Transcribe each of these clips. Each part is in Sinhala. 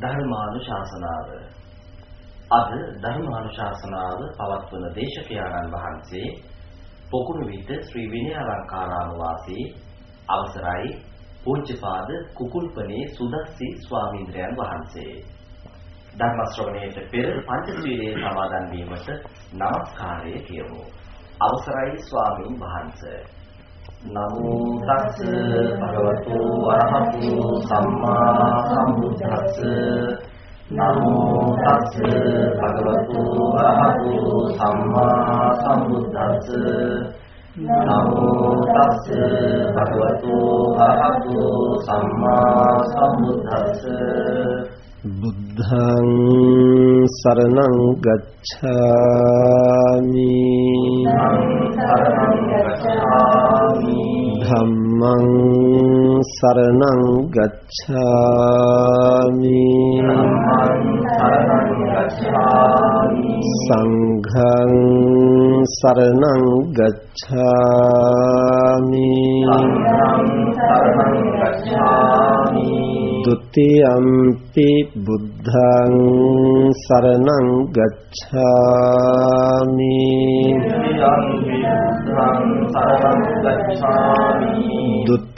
ධර්මානුශාසනාව. අද ධර්මානුශාසනාව පවත්වන දේශකයාණන් වහන්සේ පොකුණු විට ශ්‍රී විනයාලංකාරාම වාසී අවසරයි පූජ්‍යපාද කුකුල්පනේ සුදස්සි ස්වාමීන්ද්‍රයන් වහන්සේ. ධර්ම ශ්‍රවණයට පෙර පංචශීලයේ සමාදන් වීමට নমස්කාරය කියමු. අවසරයි ස්වාමීන් වහන්සේ. නමෝ තස් භගවතු වරහතු සම්මා සම්බුද්දස්ස. නමෝ තස් භගවතු වරහතු සම්මා සම්බුද්දස්ස. නමෝ තස් භගවතු වරහතු සම්මා සම්බුද්දස්ස. බුද්ධං සරණං ගච්ඡාමි ධම්මං සරණං ගච්ඡාමි. සංඝං සරණං ගච්ඡාමි. ගච්ඡාමි ဒ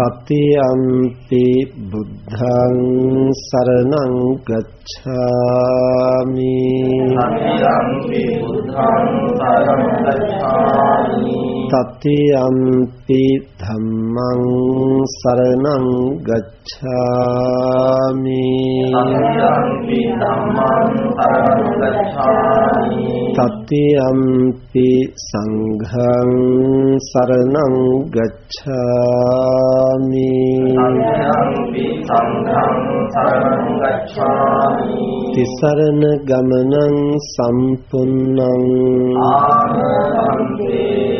තතියම්පි බුද්ධං සරණං ගච්ඡාමි සතියම්පි බුද්ධං සරණං ගච්ඡාමි තතියම්පි ධම්මං සරණං ගච්ඡාමි සතියම්පි ධම්මං සරණං ගච්ඡාමි තතියම්පි සංඝං සරණං ගච්ඡාමි සතියම්පි සංඝං සරණං ගච්ඡාමි තිසරණ ගමනං සම්පුන්නං ආනන්දේ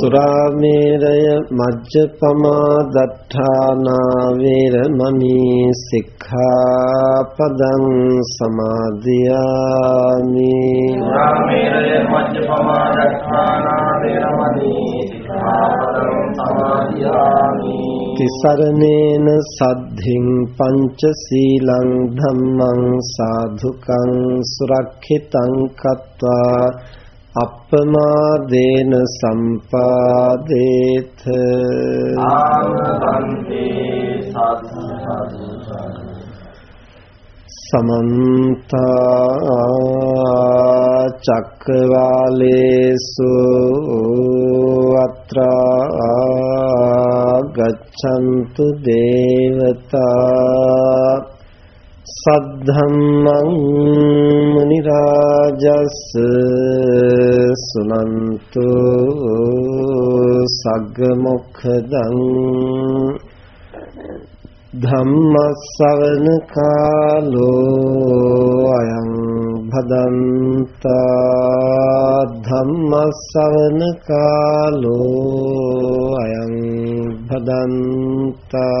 සුරාමේරය මජ්ජපමා දත්තානා වේරමණී සික්ඛාපදං සමාදියාමි. රාමේරය මජ්ජපමා දක්ඛානා වේරමණී සික්ඛාපදං සමාදියාමි. තිසරණේන සද්ධින් පංච සීලං ධම්මං සාධුකං සුරක්ෂිතං කତ୍වා අප්පමාදේන සම්පාදේත ආමබන්තේ සාදු සාදු සාදු සමන්ත චක්කවාලේසු අත්‍රා ගච්ඡන්තු දේවතා සද්ධම්මං මුනි රාජස් සුනන්තු සග්ග මොක්ඛදං ධම්මස්සවන කාලෝ අයං භදන්තා ධම්මස්සවන කාලෝ අයං භදන්තා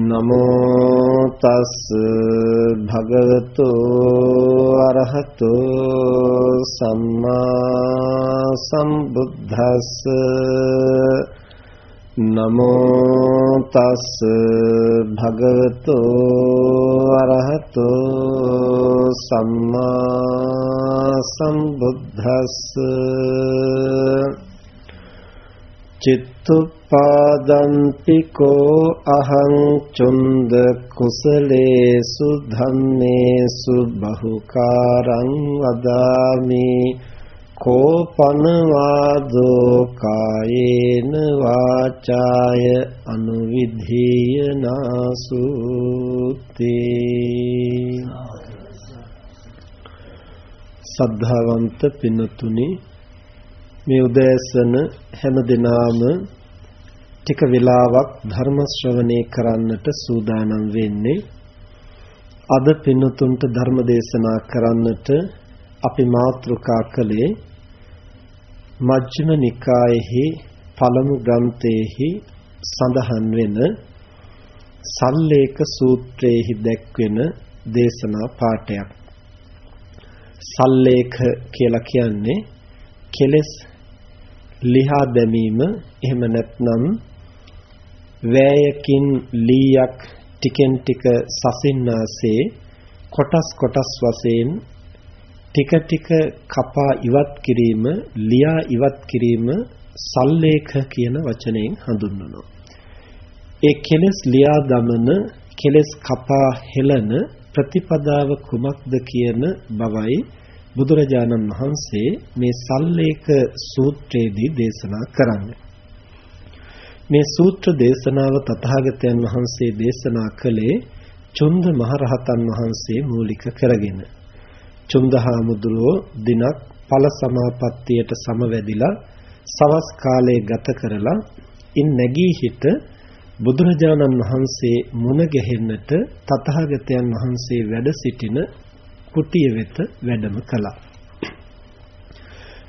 නමෝ තස් භගවතු අරහතෝ සම්මා සම්බුද්දස්ස නමෝ තස් භගවතු අරහතෝ සම්මා සම්බුද්දස්ස චිත්තුපාදන්තිකෝ අහං චුන්ද කුසලේසු ධම්මේසු බහුකාරං වදාමි. කෝපනවාදෝ කායේන වාචාය අනුවිධීය නාසුති. සද්ධාවන්ත පින්නතුනි මේ උදෑසන හැම දිනාම ටික වෙලාවක් ධර්ම ශ්‍රවණය කරන්නට සූදානම් වෙන්නේ. අද පින්නතුන්ට ධර්ම දේශනා කරන්නට අපි මාතෘකා කළේ මජ්ක්‍ධිම නිකායෙහි පළමු ග්‍රන්ථයේහි සඳහන් වෙන සල්ලේක සූත්‍රයේහි දැක්වෙන දේශනා පාඩයක් සල්ලේක කියලා කියන්නේ කෙලස් ලිහා දැමීම. එහෙම නැත්නම් වෑයකින් ලීයක් ටිකෙන් ටික සසින්නාසේ කොටස් කොටස් වශයෙන් ටික ටික කපා ඉවත් කිරීම ලියා ඉවත් කිරීම සල්ලේඛ කියන වචනයෙන් හඳුන්වනවා. ඒ කෙලස් ලියා දමන කෙලස් කපා හෙළන ප්‍රතිපදාව කුමක්ද කියන බවයි බුදුරජාණන් වහන්සේ මේ සල්ලේක සූත්‍රයේදී දේශනා කරන්නේ. මේ සූත්‍ර දේශනාව තථාගතයන් වහන්සේ දේශනා කළේ චුන්ද මහරහතන් වහන්සේ මූලික කරගෙන. චුන්දහාමුදුරෝ දිනක් ඵල සමාපත්තියට සමවැදිලා සවස් කාලයේ ගත කරලා ඉන් නැගී හිට බුදුරජාණන් වහන්සේ මුණ ගැහෙන්නට තථාගතයන් වහන්සේ වැඩ සිටින කුටිය වෙත වැඩම කළා.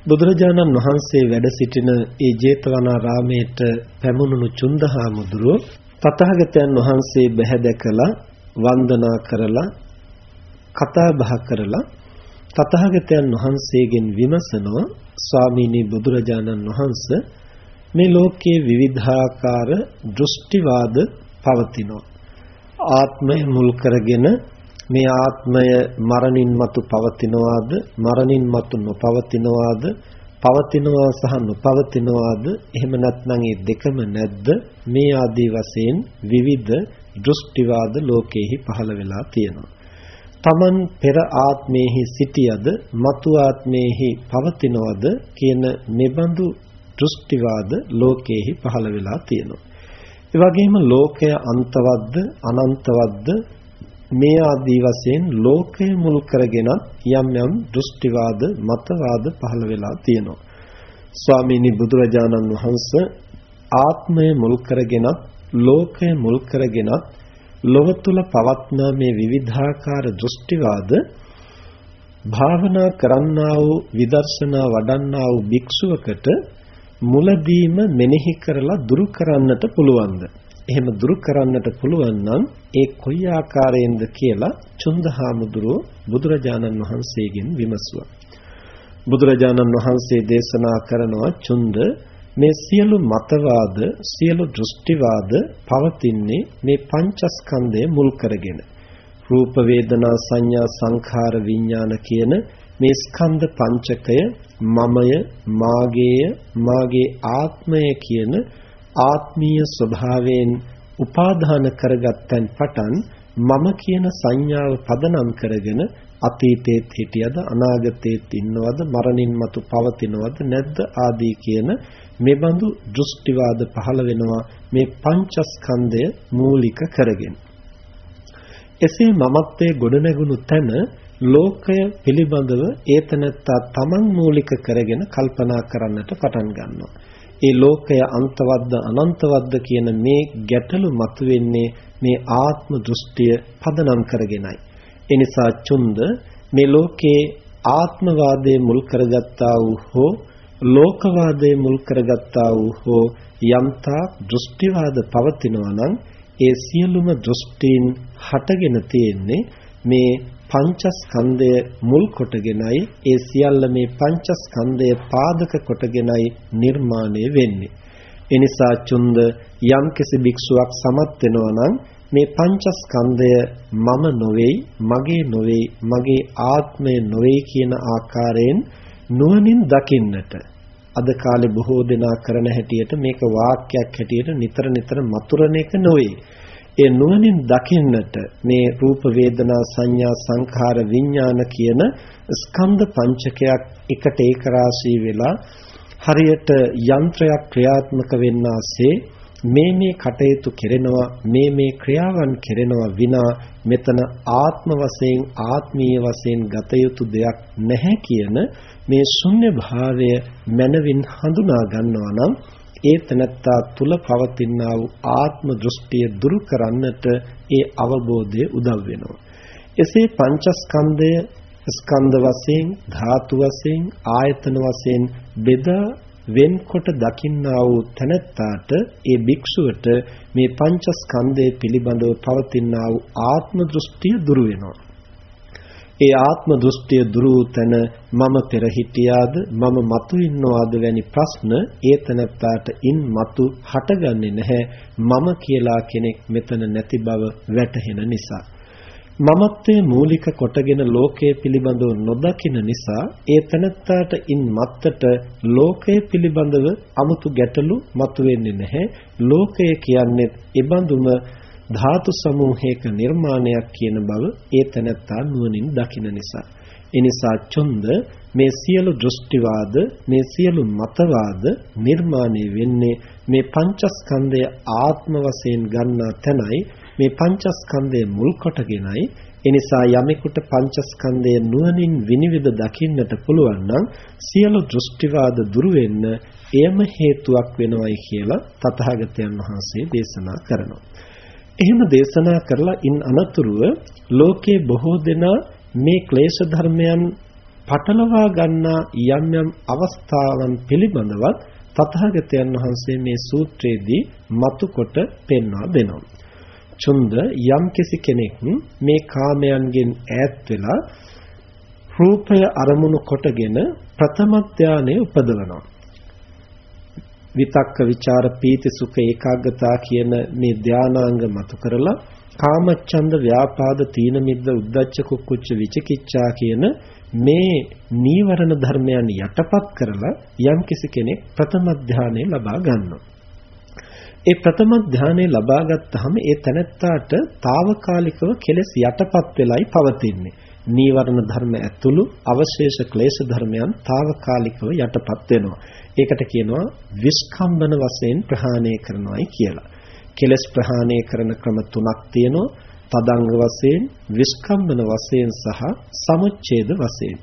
බුදුරජාණන් වහන්සේ වැඩ සිටින ඒ ජේතවනාරාමයට පැමුණුණු චුන්දහාමුදුරුව තථාගතයන් වහන්සේ බැහැ දැකලා වන්දනා කරලා කතා බහ කරලා තථාගතයන් වහන්සේගෙන් විමසනවා ස්වාමීනි බුදුරජාණන් වහන්සේ මේ ලෝකයේ විවිධාකාර දෘෂ්ටිවාද පවතිනවා. ආත්මය මුල් කරගෙන මේ ආත්මය මරණින් මතු පවතිනවාද? මරණින් මතු නොපවතිනවාද? පවතිනවා සහ නොපවතිනවාද? එහෙම නැත්නම් ඒ දෙකම නැද්ද? මේ ආදී වශයෙන් විවිධ දෘෂ්ටිවාද ලෝකෙහි පහළ වෙලා තියෙනවා. තමන් පෙර ආත්මයේහි සිටියද මතු ආත්මයේහි පවතිනවද කියන මෙබඳු දෘෂ්ටිවාද ලෝකයේහි පහළ වෙලා තියෙනවා. ඒ වගේම ලෝකය අන්තවත්ද අනන්තවත්ද මේ ආදී වශයෙන් ලෝකය මුල් කරගෙන යම් යම් දෘෂ්ටිවාද මතවාද පහළ වෙලා තියෙනවා. ස්වාමීනි බුදුරජාණන් වහන්සේ ආත්මය මුල් කරගෙන ලෝකය මුල් කරගෙන ලොව තුල පවත්නා මේ විවිධාකාර දෘෂ්ටිවාද භාවනා කරන්නා වූ විදර්ශනා වඩන්නා වූ භික්ෂුවකට මුලදීම මෙනෙහි කරලා දුරු කරන්නට පුළුවන්ද? එහෙම දුරු කරන්නට පුළුවන් නම් ඒ කොයි ආකාරයෙන්ද කියලා චුන්දහාමුදුරුව බුදුරජාණන් වහන්සේගෙන් විමසුවා. බුදුරජාණන් වහන්සේ දේශනා කරනවා චුන්ද මේ සියලු මතවාද සියලු දෘෂ්ටිවාද පවතින්නේ මේ පංචස්කන්ධය මුල් කරගෙන රූප වේදනා සංඥා සංඛාර විඥාන කියන මේ ස්කන්ධ පංචකය මමය මාගේය මාගේ ආත්මය කියන ආත්මීය ස්වභාවයෙන් උපාදාන කරගත්තන් පටන් මම කියන සංඥාව පදනම් කරගෙන අතීතයේත් හිටියද අනාගතයේත් ඉන්නවද මරණින් මතු පවතිනවද නැද්ද ආදී කියන මෙබඳු දෘෂ්ටිවාද පහළ වෙනවා මේ පංචස්කන්ධය මූලික කරගෙන. එසේ මමත්වයේ ගොඩනැගුණු තැන ලෝකය පිළිබඳව ඒතනත්තා තමන් මූලික කරගෙන කල්පනා කරන්නට පටන් ගන්නවා. ඒ ලෝකය අන්තවත්ද අනන්තවත්ද කියන මේ ගැටලු මතුවෙන්නේ මේ ආත්ම දෘෂ්ටිය පදනම් කරගෙනයි. එනිසා චුන්ද මේ ලෝකේ ආත්මවාදයේ මුල් කරගත්තා වූ හෝ ලෝකවාදයේ මුල් කරගත්තා වූ හෝ යම්තා දෘෂ්ටිවාද පවතිනවා නම් ඒ සියලුම දෘෂ්ටීන් හටගෙන තියෙන්නේ මේ පංචස්කන්ධය මුල් කොටගෙනයි ඒ සියල්ල මේ පංචස්කන්ධය පාදක කොටගෙනයි නිර්මාණය වෙන්නේ. එනිසා චුන්ද යම්කිසි භික්ෂුවක් සමත් වෙනවා නම් මේ පංචස්කන්ධය මම නොවේයි, මගේ නොවේයි, මගේ ආත්මය නොවේයි කියන ආකාරයෙන් නුවණින් දකින්නට අද කාලේ බොහෝ දෙනා කරන හැටියට මේක වාක්‍යයක් හැටියට නිතර නිතර මතුරන එක නොවේ. ඒ නුවණින් දකින්නට මේ රූප වේදනා සංඥා සංඛාර විඥාන කියන ස්කන්ධ පංචකයක් එකට ඒකරාශී වෙලා හරියට යන්ත්‍රයක් ක්‍රියාත්මක වෙන්නාසේ මේ මේ කටයුතු කෙරෙනවා මේ මේ ක්‍රියාවන් කෙරෙනවා විනා මෙතන ආත්ම වශයෙන් ආත්මීය වශයෙන් ගත යුතු දෙයක් නැහැ කියන මේ ශුන්‍ය භාවය මනවින් හඳුනා ගන්නවා නම් ඒ තනත්තා තුල පවතිනා වූ ආත්ම දෘෂ්ටිය දුරු කරන්නට ඒ අවබෝධය උදව් වෙනවා. එසේ පංචස්කන්ධය ස්කන්ධ වශයෙන් ධාතු වශයෙන් ආයතන වශයෙන් බෙදා වෙන්කොට දකින්නා වූ තැනැත්තාට ඒ භික්ෂුවට මේ පංචස්කන්ධය පිළිබඳව පවතිනා වූ ආත්ම දෘෂ්ටිය දුරු වෙනවා. ඒ ආත්ම දෘෂ්ටිය දුරු තැන මම පෙර හිටියාද? මම මතු ඉන්නවාද වැනි ප්‍රශ්න ඒ තැනැත්තාට ඉන් මතු හටගන්නේ නැහැ. මම කියලා කෙනෙක් මෙතන නැති බව වැටහෙන නිසා. මමත්වයේ මූලික කොටගෙන ලෝකය පිළිබඳව නොදකින නිසා ඒ තනත්තාට ඉන් මත්තට ලෝකය පිළිබඳව 아무තු ගැටලු මතුවෙන්නේ නැහැ. ලෝකය කියන්නේ ඒබඳුම ධාතු සමූහයක නිර්මාණයක් කියන බව ඒ තනත්තා නුවණින් දකින නිසා එනිසා චොන්ද මේ සියලු දෘෂ්ටිවාද මේ සියලු මතවාද නිර්මාණය වෙන්නේ මේ පංචස්කන්ධය ආත්ම වශයෙන් ගන්නා තැනයි මේ පංචස්කන්ධය මුල් කොටගෙනයි එනිසා යමෙකුට පංචස්කන්ධය නුවණින් විනිවිද දකින්නට පුළුවන් නම් සියලු දෘෂ්ටිවාද දුරු වෙන්න එයම හේතුවක් වෙනවයි කියලා තථාගතයන් වහන්සේ දේශනා කරනවා. එහෙම දේශනා කරලා ඉන් අනතුරුව ලෝකේ බොහෝ දෙනා මේ ක්ලේශ ධර්මයන් පටලවා ගන්නා යම් යම් අවස්ථාවන් පිළිබඳවත් තථාගතයන් වහන්සේ මේ සූත්‍රයේදී මතු කොට පෙන්වා දෙනවා. චුන්ද යම්කිසි කෙනෙක් මේ කාමයන්ගෙන් ඈත් වෙලා රූපය අරමුණු කොටගෙන ප්‍රථම ධානයේ උපදවනවා. විතක්ක ਵਿਚාර පීති සුඛ ඒකාග්‍රතා කියන මේ ධානාංග මතු කරලා කාමච්ඡන්ද ව්‍යාපාද තීන මිද්ද උද්ධච්ච කුක්කුච්ච විචිකිච්ඡා කියන මේ නීවරණ ධර්මයන් යටපත් කරලා යම්කිසි කෙනෙක් ප්‍රථම ධානය ලබා ගන්නවා. ඒ ප්‍රථම ධානය ලබා ගත්තාම ඒ තැනැත්තාට తాවකාලිකව කෙලෙස් යටපත් වෙලයි පවතින්නේ. නීවරණ ධර්ම ඇතුළු අවශේෂ ක්ලේශ ධර්මයන් తాවකාලිකව යටපත් වෙනවා. ඒකට කියනවා විස්කම්බන වශයෙන් ප්‍රහාණය කරනවායි කියලා. කෙලස් ප්‍රහාණය කරන ක්‍රම තුනක් තියෙනවා. තදංග වශයෙන්, විස්කම්බන වශයෙන් සහ සමුච්ඡේද වශයෙන්.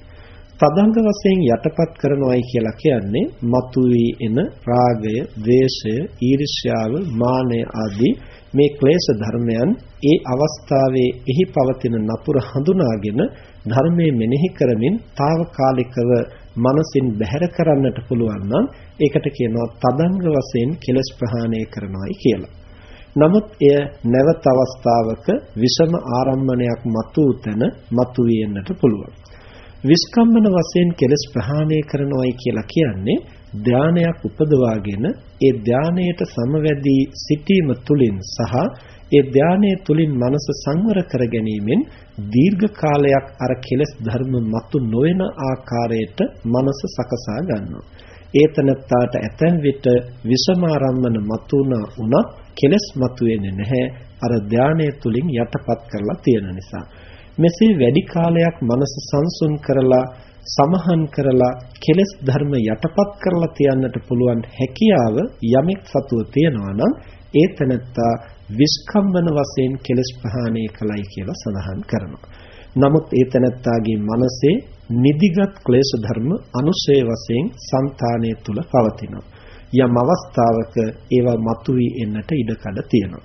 තදංග වශයෙන් යටපත් කරනවායි කියලා කියන්නේ මතුවී එන රාගය, ద్వේෂය, ඊර්ෂ්‍යාව, මානය ආදී මේ ක්ලේශ ධර්මයන් ඒ අවස්ථාවේ එහි පවතින නපුර හඳුනාගෙන ධර්මයේ මෙනෙහි කරමින් తాවකාලිකව මනසින් බැහැර කරන්නට පුළුවන් නම් ඒකට කියනවා තදංග වශයෙන් කෙලස් ප්‍රහාණය කරනවායි කියලා. නමුත් එය නැවත අවස්ථාවක විෂම ආරම්මණයක් මතු උතන මතු වෙන්නට පුළුවන්. විස්කම්මන වශයෙන් කෙලස් ප්‍රහාණය කරනවායි කියලා කියන්නේ ධානයක් උපදවාගෙන ඒ ධානයට සමවැදී සිටීම තුලින් සහ ඒ ධානයේ තුලින් මනස සංවර කර ගැනීමෙන් දීර්ඝ කාලයක් අර කෙලස් ධර්ම මතු නොවන ආකාරයට මනස සකසා ගන්නවා. ඒතනත්තාට ඇතැම් විට විෂමාරම්මන මතුණා උනත් කෙලස් මතුවෙන්නේ නැහැ අර ධානය තුලින් යටපත් කරලා තියෙන නිසා. මෙසේ වැඩි කාලයක් මනස සංසුන් කරලා සමහන් කරලා කෙලස් ධර්ම යටපත් කරලා තියන්නට පුළුවන් හැකියාව යමෙක් සතුව තියනවා නම් ඒ තනත්තා විස්කම්බන වශයෙන් කෙලස් ප්‍රහාණය කළයි කියලා සඳහන් කරනවා. නමුත් ඒ තනත්තාගේ මනසේ නිදිගත් ක්ලේශ ධර්ම අනුශය වශයෙන් సంతානය තුල පවතිනවා. යම් අවස්ථාවක ඒවා මතුවී එන්නට ඉඩකඩ තියෙනවා.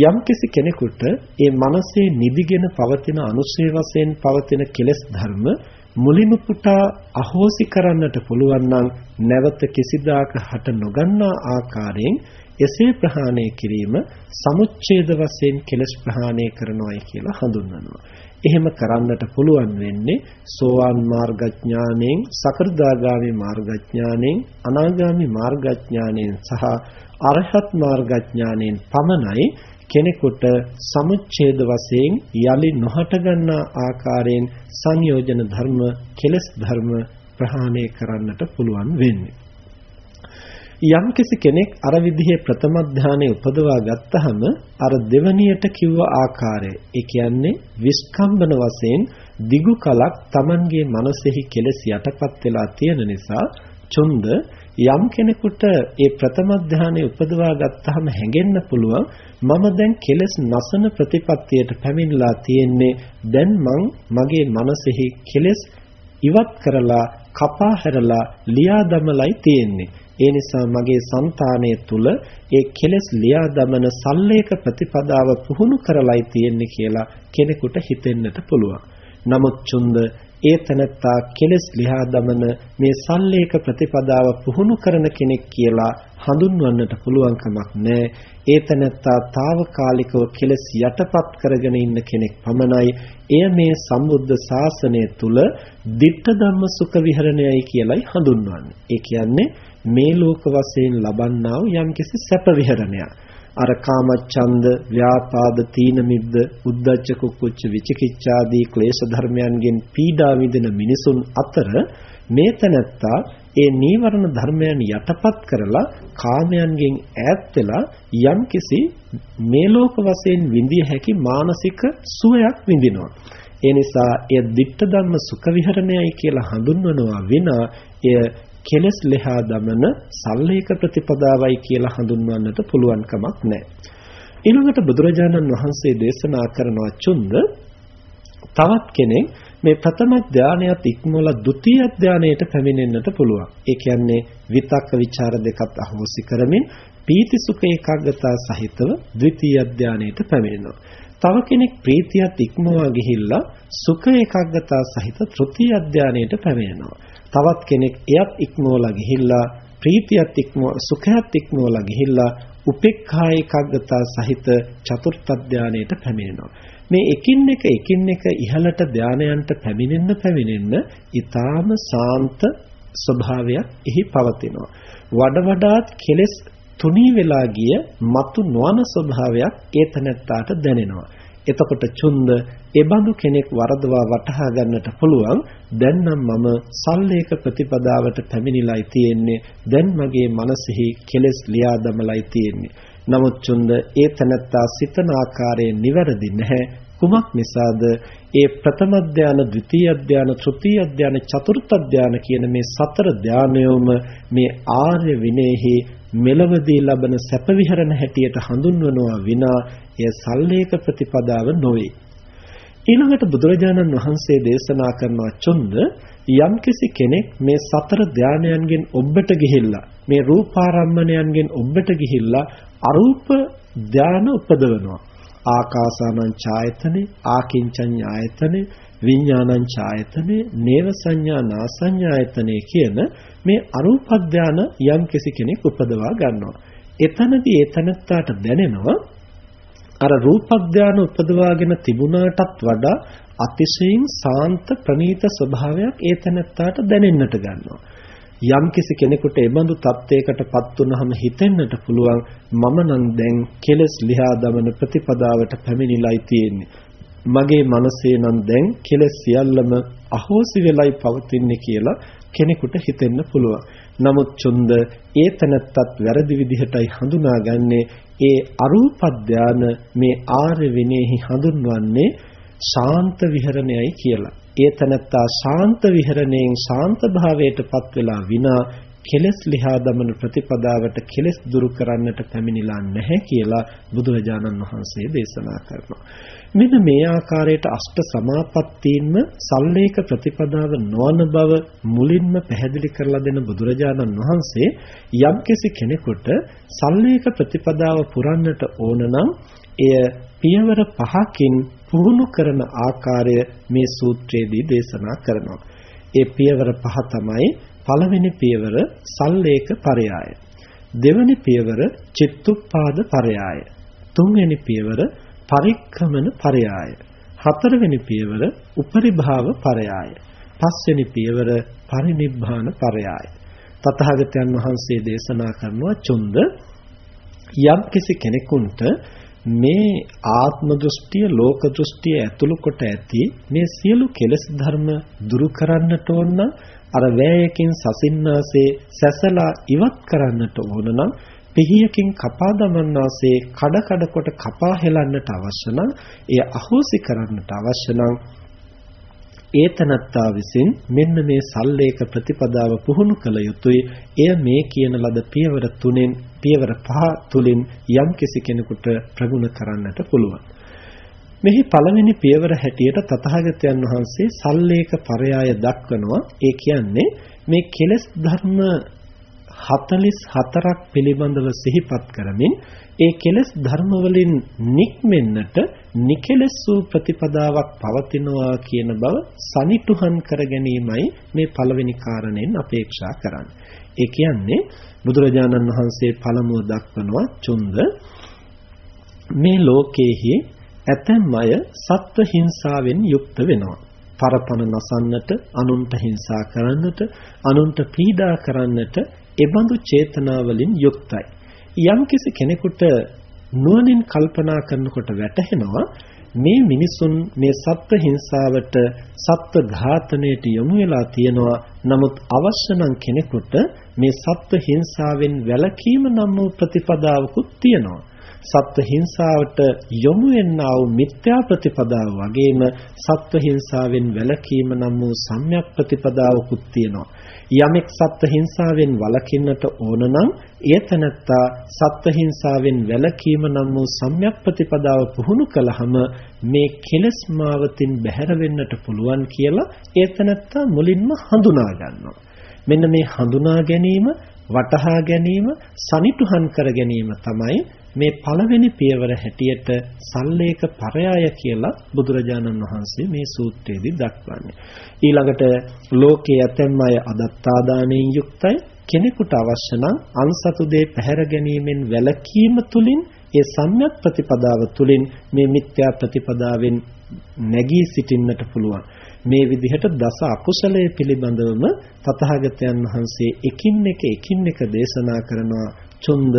යම්කිසි කෙනෙකුට ඒ මනසේ නිදිගෙන පවතින අනුශය වශයෙන් පවතින කෙලෙස් ධර්ම මුලින්ම පුටා අහෝසි කරන්නට පුළුවන් නම් නැවත කිසිදාක හට නොගන්නා ආකාරයෙන් එසේ ප්‍රහාණය කිරීම සමුච්ඡේද වශයෙන් කෙලස් ප්‍රහාණය කරනවායි කියලා හඳුන්වනවා. එහෙම කරන්නට පුළුවන් වෙන්නේ සෝවාන් මාර්ගඥාණයෙන්, සකෘදාගාමි මාර්ගඥාණයෙන්, අනාගාමි මාර්ගඥාණයෙන් සහ අරහත් මාර්ගඥාණයෙන් පමණයි කෙනෙකුට සමුච්ඡේද වශයෙන් යලි නොහට ගන්නා ආකාරයෙන් සංයෝජන ධර්ම කෙලස් ධර්ම ප්‍රහාණය කරන්නට පුළුවන් වෙන්නේ. යම්කිසි කෙනෙක් අර විදිහේ ප්‍රථම ධානයේ උපදවා ගත්තහම අර දෙවණියට කිව්ව ආකාරය ඒ කියන්නේ විස්කම්බන වශයෙන් දිගු කලක් Tamanගේ මනසෙහි කෙලෙස් යටපත් වෙලා තියෙන නිසා චුන්ද යම් කෙනෙකුට ඒ ප්‍රථම ධානයේ උපදවා ගත්තාම හැඟෙන්න පුළුවන් මම දැන් කෙලස් නසන ප්‍රතිපත්තියට පැමිණලා තියෙන්නේ. දැන් මං මගේ මනසෙහි කෙලස් ඉවත් කරලා කපා හැරලා ලියා දමලයි තියෙන්නේ. ඒ නිසා මගේ సంతානය තුල ඒ කෙලෙස් ලියා දමන සල්ලේක ප්‍රතිපදාව පුහුණු කරලයි තියෙන්නේ කියලා කෙනෙකුට හිතෙන්නට පුළුවන්. නමුත් චුන්ද ඒ තනත්තා කෙලෙස් ලිහා දමන මේ සල්ලේක ප්‍රතිපදාව පුහුණු කරන කෙනෙක් කියලා හඳුන්වන්නට පුළුවන් කමක් නැහැ. ඒ තනත්තා తాවකාලිකව කෙලෙස් යටපත් කරගෙන ඉන්න කෙනෙක් පමණයි එය මේ සම්බුද්ධ ශාසනය තුල ditta ධම්ම සුඛ විහරණයයි කියලයි හඳුන්වන්නේ. ඒ කියන්නේ මේ ලෝක වශයෙන් ලබන්නා වූ යම්කිසි සැප විහරණයක්. අර කාමච්ඡන්ද, ව්‍යාපාද, තීන මිද්ද, උද්ධච්ච කුක්කුච්ච විචිකිච්ඡාදී ක්ලේශ ධර්මයන්ගෙන් පීඩා විඳින මිනිසුන් අතර මේ තැනැත්තා ඒ නීවරණ ධර්මයන් යටපත් කරලා කාමයන්ගෙන් ඈත් වෙලා යම්කිසි මේ ලෝක වශයෙන් විඳිය හැකි මානසික සුවයක් විඳිනවා. ඒ නිසා එය ditta ධම්ම සුඛ විහරණයයි කියලා හඳුන්වනවා විනා එය කෙලස් ලෙහා දමන සල්ලේක ප්‍රතිපදාවයි කියලා හඳුන්වන්නට පුළුවන් කමක් නැහැ. ඊළඟට බුදුරජාණන් වහන්සේ දේශනා කරනවා චුන්ද තවත් කෙනෙක් මේ ප්‍රථම ධානයත් ඉක්මවලා ဒုတိ ය ධානයට පැමිණෙන්නට පුළුවන්. ඒ කියන්නේ විතක්ක ਵਿਚාර දෙකත් අහෝසි කරමින් පීති සුඛ ඒකාග්‍රතාව සහිතව ဒုတိ ය ධානයට පැමිණෙනවා. තව කෙනෙක් ප්‍රීතියත් ඉක්මවා ගිහිල්ලා සුඛ ඒකාග්‍රතාව සහිත තෘතිය ධානයට පැමිණෙනවා. තවත් කෙනෙක් එයත් ඉක්මවලා ගිහිල්ලා ප්‍රීතියත් ඉක්මව සුඛයත් ඉක්මවලා ගිහිල්ලා උපේක්ඛා ඒකාග්‍රතාව සහිත චතුර්ථ ධානයට පැමිණෙනවා. මේ එකින් එක එකින් එක ඉහළට ධානයන්ට පැමිණෙන්න පැමිණෙන්න ඊටාම සාන්ත ස්වභාවයක් එහි පවතිනවා. වඩ වඩාත් කෙලෙස් තුනී වෙලා ගිය මතු නොවන ස්වභාවයක් ඒ තැනැත්තාට දැනෙනවා. එතකොට චුන්ද එබඳු කෙනෙක් වරදවා වටහා ගන්නට පුළුවන් දැන් නම් මම සල්ලේක ප්‍රතිපදාවට පැමිණිලායි තියෙන්නේ. දැන් මගේ මනසෙහි කෙලෙස් ලියා දමලයි තියෙන්නේ. නමුත් චුන්ද ඒ තනත්තා සිතන ආකාරයෙන් නිවැරදි නැහැ. කුමක් නිසාද? ඒ ප්‍රථම ධාන, ද්විතීය ධාන, තෘතීය ධාන, චතුර්ථ ධාන කියන මේ සතර ධානයෝම මේ ආර්ය විනයෙහි මෙලවදී ලබන සැප විහරණ හැටියට හඳුන්වනවා විනා එය සල්ලේක ප්‍රතිපදාව නොවේ. ඊළඟට බුදුරජාණන් වහන්සේ දේශනා කරන චොන්ද යම්කිසි කෙනෙක් මේ සතර ධානයන්ගෙන් ඔබට ගිහිල්ලා මේ රූපාරම්මණයන්ගෙන් ඔබට ගිහිල්ලා අරූප ධාන උපදවනවා. ආකාසානං ඡායතනේ ආකින්චඤ්ඤායතනේ විඥානං ඡායතනේ නේව සංඥා නාසඤ්ඤායතනේ කියන මේ අරූප ධාන යම්කිසි කෙනෙක් උපදවා ගන්නවා. එතනදී ඒ තනත්තාට දැනෙනවා අර රූප ධාන උපදවාගෙන තිබුණාටත් වඩා අතිශයින් සාන්ත ප්‍රණීත ස්වභාවයක් ඒ තනත්තාට දැනෙන්නට ගන්නවා. යම්කිසි කෙනෙකුට එබඳු තත්වයකටපත් වුනහම හිතෙන්නට පුළුවන් මම නම් දැන් කෙලස් ලිහා දමන ප්‍රතිපදාවට පැමිණිලයි තියෙන්නේ. මගේ මනසේ නම් දැන් කෙලස් සියල්ලම අහෝසි වෙලයි පවතින්නේ කියලා කෙනෙකුට හිතෙන්න පුළුවන්. නමුත් චුන්ද ඒ තනත්තත් වැරදි විදිහටයි හඳුනාගන්නේ ඒ අරූප ධාන මේ ආර්ය විනයෙහි හඳුන්වන්නේ ශාන්ත විහරණයයි කියලා. ඒ තනත්තා ශාන්ත විහරණයෙන් ශාන්ත භාවයටපත් වෙලා විනා කෙලස් ලිහා දමන ප්‍රතිපදාවට කෙලස් දුරු කරන්නට පැමිණිලා නැහැ කියලා බුදුරජාණන් වහන්සේ දේශනා කරනවා. මෙන්න මේ ආකාරයට අෂ්ට සමාපත්තීන්ම සල්ලේක ප්‍රතිපදාව නොවන බව මුලින්ම පැහැදිලි කරලා දෙන බුදුරජාණන් වහන්සේ යම්කිසි කෙනෙකුට සල්ලේක ප්‍රතිපදාව පුරන්නට ඕන නම් එය පියවර පහකින් පුහුණු කරන ආකාරය මේ සූත්‍රයේදී දේශනා කරනවා. ඒ පියවර පහ තමයි පළවෙනි පියවර සල්ලේක පරයාය. දෙවෙනි පියවර චිත්තුප්පාද පරයාය. තුන්වෙනි පියවර පරික්‍රමන පරයාය. හතරවෙනි පියවර උපරිභාව පරයාය. පස්වෙනි පියවර පරිනිබ්බාන පරයාය. තථාගතයන් වහන්සේ දේශනා කරනවා චුන්ද යම් කිසි කෙනෙකුට මේ ආත්ම දෘෂ්ටිය ලෝක දෘෂ්ටිය ඇතුළු කොට ඇති මේ සියලු කෙලෙස් ධර්ම දුරු කරන්නට ඕන නම් අර වෑයකින් සසින්නාසේ සැසලා ඉවත් කරන්නට ඕන නම් පිහියකින් කපා දමන්නාසේ කඩ කඩ කොට කපා හෙලන්නට අවශ්‍ය නම් එය අහෝසි කරන්නට අවශ්‍ය නම් ඒතනත්තා විසින් මෙන්න මේ සල්ලේක ප්‍රතිපදාව පුහුණු කළ යුතුයි. එය මේ කියන ලද පියවර තුනෙන් පියවර පහ තුලින් යම් කිසි කෙනෙකුට ප්‍රගුණ කරන්නට පුළුවන්. මෙහි පළවෙනි පියවර හැටියට තථාගතයන් වහන්සේ සල්ලේක පරයාය දක්වනවා. ඒ කියන්නේ මේ කෙලෙස් ධර්ම 44ක් පිළිබඳව සිහිපත් කරමින් ඒ කෙලෙස් ධර්ම වලින් නික්මෙන්නට නිකලස් වූ ප්‍රතිපදාවක් පවතිනවා කියන බව සනිටුහන් කර ගැනීමයි මේ පළවෙනි කාරණයෙන් අපේක්ෂා කරන්නේ. ඒ කියන්නේ බුදුරජාණන් වහන්සේ පළමුව දක්වනවා චුන්ද මේ ලෝකයේහි ඇතැම් අය සත්ව හිංසාවෙන් යුක්ත වෙනවා. පරපණ නසන්නට, අනුන්ට හිංසා කරන්නට, අනුන්ට පීඩා කරන්නට එබඳු චේතනාවලින් යුක්තයි. යම්කිසි කෙනෙකුට නුවණින් කල්පනා කරනකොට වැටහෙනවා මේ මිනිසුන් මේ සත්ත්ව හිංසාවට සත්ත්ව ඝාතනයට යොමු වෙලා තියෙනවා නමුත් අවශ්‍ය නම් කෙනෙකුට මේ සත්ත්ව හිංසාවෙන් වැළකීම නම් වූ ප්‍රතිපදාවකුත් තියෙනවා සත්ත්ව හිංසාවට යොමු වෙන්නා වූ මිත්‍යා ප්‍රතිපදාව වගේම සත්ත්ව හිංසාවෙන් වැළකීම නම් වූ සම්‍යක් ප්‍රතිපදාවකුත් තියෙනවා යමෙක් සත්ත්ව හිංසාවෙන් වළකින්නට ඕන නම් එයතනත්තා සත්ත්ව හිංසාවෙන් වැළකීම නම් වූ සම්‍යක් ප්‍රතිපදාව පුහුණු කළාම මේ කෙලස් මාවතින් බැහැර වෙන්නට පුළුවන් කියලා එයතනත්තා මුලින්ම හඳුනා ගන්නවා. මෙන්න මේ හඳුනා ගැනීම වටහා ගැනීම සනිටුහන් කර ගැනීම තමයි මේ පළවෙනි පියවර හැටියට සල්ලේක පරයාය කියලා බුදුරජාණන් වහන්සේ මේ සූත්‍රයේදී දක්වන්නේ. ඊළඟට ලෝකයේ ඇතැම් අය අදත්තාදානයෙන් යුක්තයි කෙනෙකුට අවශ්‍ය නම් අන්සතු දේ පැහැර ගැනීමෙන් වැළකීම තුලින් ඒ සම්‍යක් ප්‍රතිපදාව තුලින් මේ මිත්‍යා ප්‍රතිපදාවෙන් නැගී සිටින්නට පුළුවන්. මේ විදිහට දස අකුසලයේ පිළිබඳවම තථාගතයන් වහන්සේ එකින් එක එකින් එක දේශනා කරනවා චුන්ද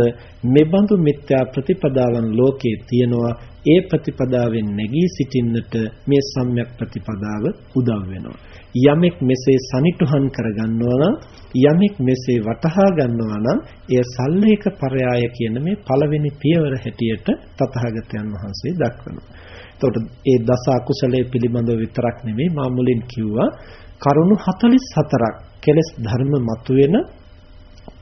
මෙබඳු මිත්‍යා ප්‍රතිපදාවන් ලෝකයේ තියෙනවා. ඒ ප්‍රතිපදාවෙන් නැගී සිටින්නට මේ සම්‍යක් ප්‍රතිපදාව උදව් වෙනවා. යමෙක් මෙසේ සනිටුහන් කරගන්නවා නම් යමෙක් මෙසේ වටහා ගන්නවා නම් එය සල්ලේක පරයාය කියන මේ පළවෙනි පියවර හැටියට තථාගතයන් වහන්සේ දක්වනවා. එතකොට ඒ දස අකුසලයේ පිළිබඳව විතරක් නෙමෙයි මා මුලින් කිව්වා කරුණු 44ක් කෙලස් ධර්ම මතුවෙන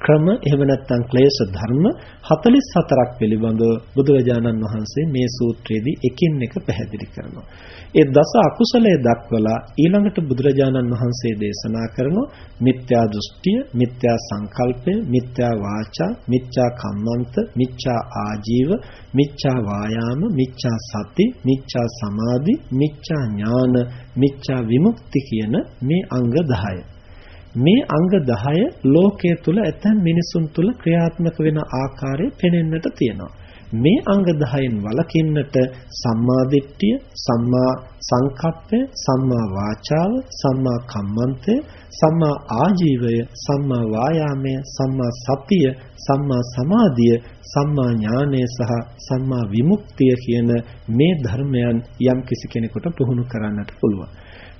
ක්‍රම එහෙම නැත්නම් ක්ලේශ ධර්ම 44ක් පිළිබඳව බුදුරජාණන් වහන්සේ මේ සූත්‍රයේදී එකින් එක පැහැදිලි කරනවා. ඒ දස අකුසලයේ දක්වලා ඊළඟට බුදුරජාණන් වහන්සේ දේශනා කරන මිත්‍යා දෘෂ්ටිය, මිත්‍යා සංකල්පය, මිත්‍යා වාචා, මිත්‍යා කම්මන්ත, මිත්‍යා ආජීව, මිත්‍යා වායාම, මිත්‍යා සති, මිත්‍යා සමාධි, මිත්‍යා ඥාන, මිත්‍යා විමුක්ති කියන මේ අංග 10. මේ අංග 10 ලෝකයේ තුල ඇතැම් මිනිසුන් තුල ක්‍රියාත්මක වෙන ආකාරය පෙනෙන්නට තියෙනවා. මේ අංග 10න් වළකින්නට සම්මා දිට්ඨිය, සම්මා සංකප්පය, සම්මා වාචාව, සම්මා කම්මන්තය, සම්මා ආජීවය, සම්මා වායාමය, සම්මා සතිය, සම්මා සමාධිය, සම්මා ඥානය සහ සම්මා විමුක්තිය කියන මේ ධර්මයන් යම් කිසි කෙනෙකුට පුහුණු කරන්නට පුළුවන්.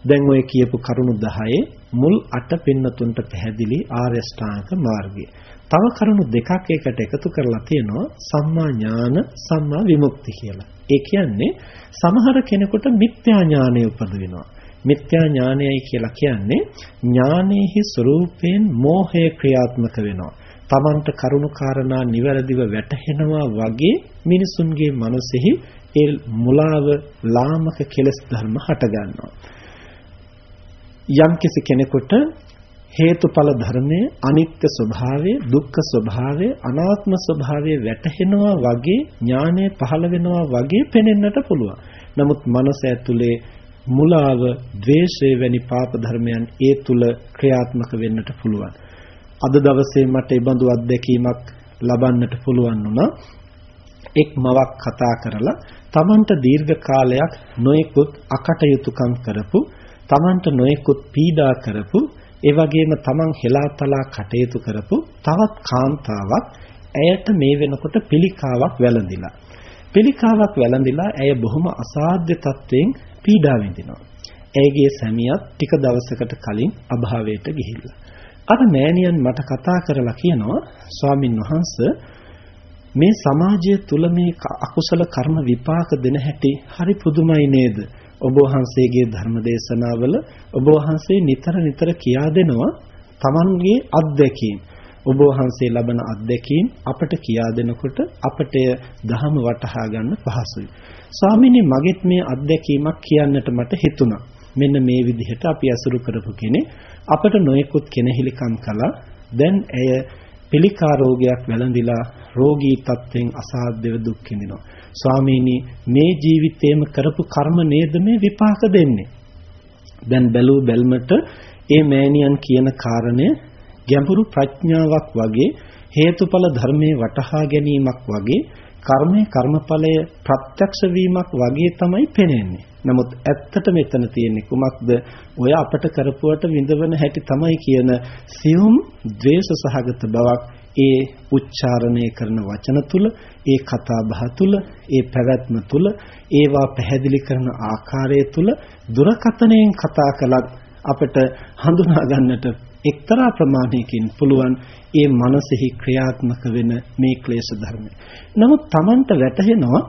දැන් ඔය කියපු කරුණු 10 මුල් 8 පින්නතුන්ට පැහැදිලි ආර්ය ශ්‍රාංක මාර්ගය. තව කරුණු දෙකක් එකට එකතු කරලා තියෙනවා සම්මා ඥාන සම්මා විමුක්ති කියලා. ඒ කියන්නේ සමහර කෙනෙකුට මිත්‍යා ඥානය උපදවෙනවා. මිත්‍යා ඥානයයි කියලා කියන්නේ ඥානෙහි ස්වરૂපයෙන් මෝහය ක්‍රියාත්මක වෙනවා. තමන්ට කරුණු කාරණා නිවැරදිව වැටහෙනවා වගේ මිනිසුන්ගේ මනසෙහි ඒ මුලාව ලාමක කෙලස් ධර්ම හට ගන්නවා. යම්කිසි කෙනෙකුට හේතුඵල ධර්මයේ අනිත්‍ය ස්වභාවය, දුක්ඛ ස්වභාවය, අනාත්ම ස්වභාවය වැටහෙනවා වගේ ඥානය පහළ වෙනවා වගේ පෙනෙන්නට පුළුවන්. නමුත් මනස ඇතුලේ මුලාව, ද්වේෂය වැනි පාප ධර්මයන් ඒ තුල ක්‍රියාත්මක වෙන්නට පුළුවන්. අද දවසේ මට ඒ බඳු අත්දැකීමක් ලබන්නට පුළුවන් වුණා. එක් මවක් කතා කරලා Tamanට දීර්ඝ කාලයක් නොයෙකුත් අකටයුතුකම් කරපු, Tamanට නොයෙකුත් පීඩා කරපු, ඒ වගේම Taman හෙලාතලා කටයුතු කරපු තවත් කාන්තාවක් ඇයට මේ වෙනකොට පිළිකාවක් වැළඳිලා. පිළිකාවක් වැළඳිලා ඇය බොහොම අසාධ්‍ය තත්වයෙන් පීඩා විඳිනවා. ඇයගේ සැමියාත් ටික දවසකට කලින් අභාවයට ගිහිල්ලා. අර මෑණියන් මට කතා කරලා කියනවා ස්වාමින් වහන්සේ මේ සමාජය තුල මේ අකුසල කර්ම විපාක දෙන හැටි හරි පුදුමයි නේද? ඔබ වහන්සේගේ ධර්ම දේශනාවල ඔබ වහන්සේ නිතර නිතර කියා දෙනවා Tamanගේ අත්දැකීම්. ඔබ වහන්සේ ලබන අත්දැකීම් අපට කියා දෙනකොට අපට දහම වටහා ගන්න පහසුයි. ස්වාමීනි මගෙත් මේ අත්දැකීමක් කියන්නට මට හිතුණා. මෙන්න මේ විදිහට අපි අසුරු කරපු කෙනෙක් අපට නොයෙකුත් කෙනෙහිලිකම් කළා. දැන් ඇය පිළිකා රෝගයක් වැළඳිලා රෝගී තත්ත්වෙන් අසාධ්‍යව දුක් විඳිනවා. ස්වාමීනි මේ ජීවිතේම කරපු කර්ම නේද මේ විපාක දෙන්නේ. දැන් බැලූ බැල්මට ඒ මෑණියන් කියන කාරණය ගැඹුරු ප්‍රඥාවක් වගේ හේතුඵල ධර්මයේ වටහා ගැනීමක් වගේ කර්මයේ කර්මඵලය ප්‍රත්‍යක්ෂ වීමක් වගේ තමයි පෙනෙන්නේ. නමුත් ඇත්තට මෙතන තියෙන්නේ කුමක්ද? ඔය අපට කරපුවට විඳවන හැටි තමයි කියන සියුම් ද්වේෂ සහගත බවක් ඒ උච්චාරණය කරන වචන තුල, ඒ කතා බහ තුල, ඒ පැවැත්ම තුල, ඒවා පැහැදිලි කරන ආකාරය තුල දුරකතනයෙන් කතා කළත් අපට හඳුනා ගන්නට එක්තරා ප්‍රමාණයකින් පුළුවන් ඒ මනසෙහි ක්‍රියාත්මක වෙන මේ ක්ලේශ ධර්ම. නමුත් Tamanට වැටහෙනවා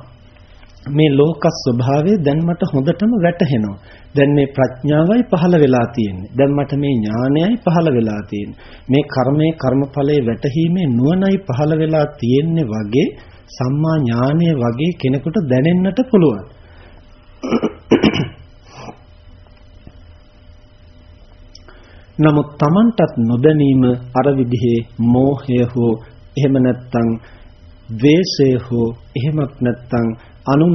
මේ ලෝක ස්වභාවය දැන් මට හොඳටම වැටහෙනවා. දැන් මේ ප්‍රඥාවයි පහළ වෙලා තියෙන්නේ. දැන් මට මේ ඥානයයි පහළ වෙලා තියෙන්නේ. මේ කර්මයේ කර්මඵලයේ වැටහීමේ නුවණයි පහළ වෙලා තියෙන්නේ වගේ සම්මා ඥානය වගේ කෙනෙකුට දැනෙන්නට පුළුවන්. නමුත් Tamanටත් නොදැනීම අර විදිහේ මෝහය හෝ එහෙම නැත්නම් ද්වේෂය හෝ එහෙමත් නැත්නම් අනුන්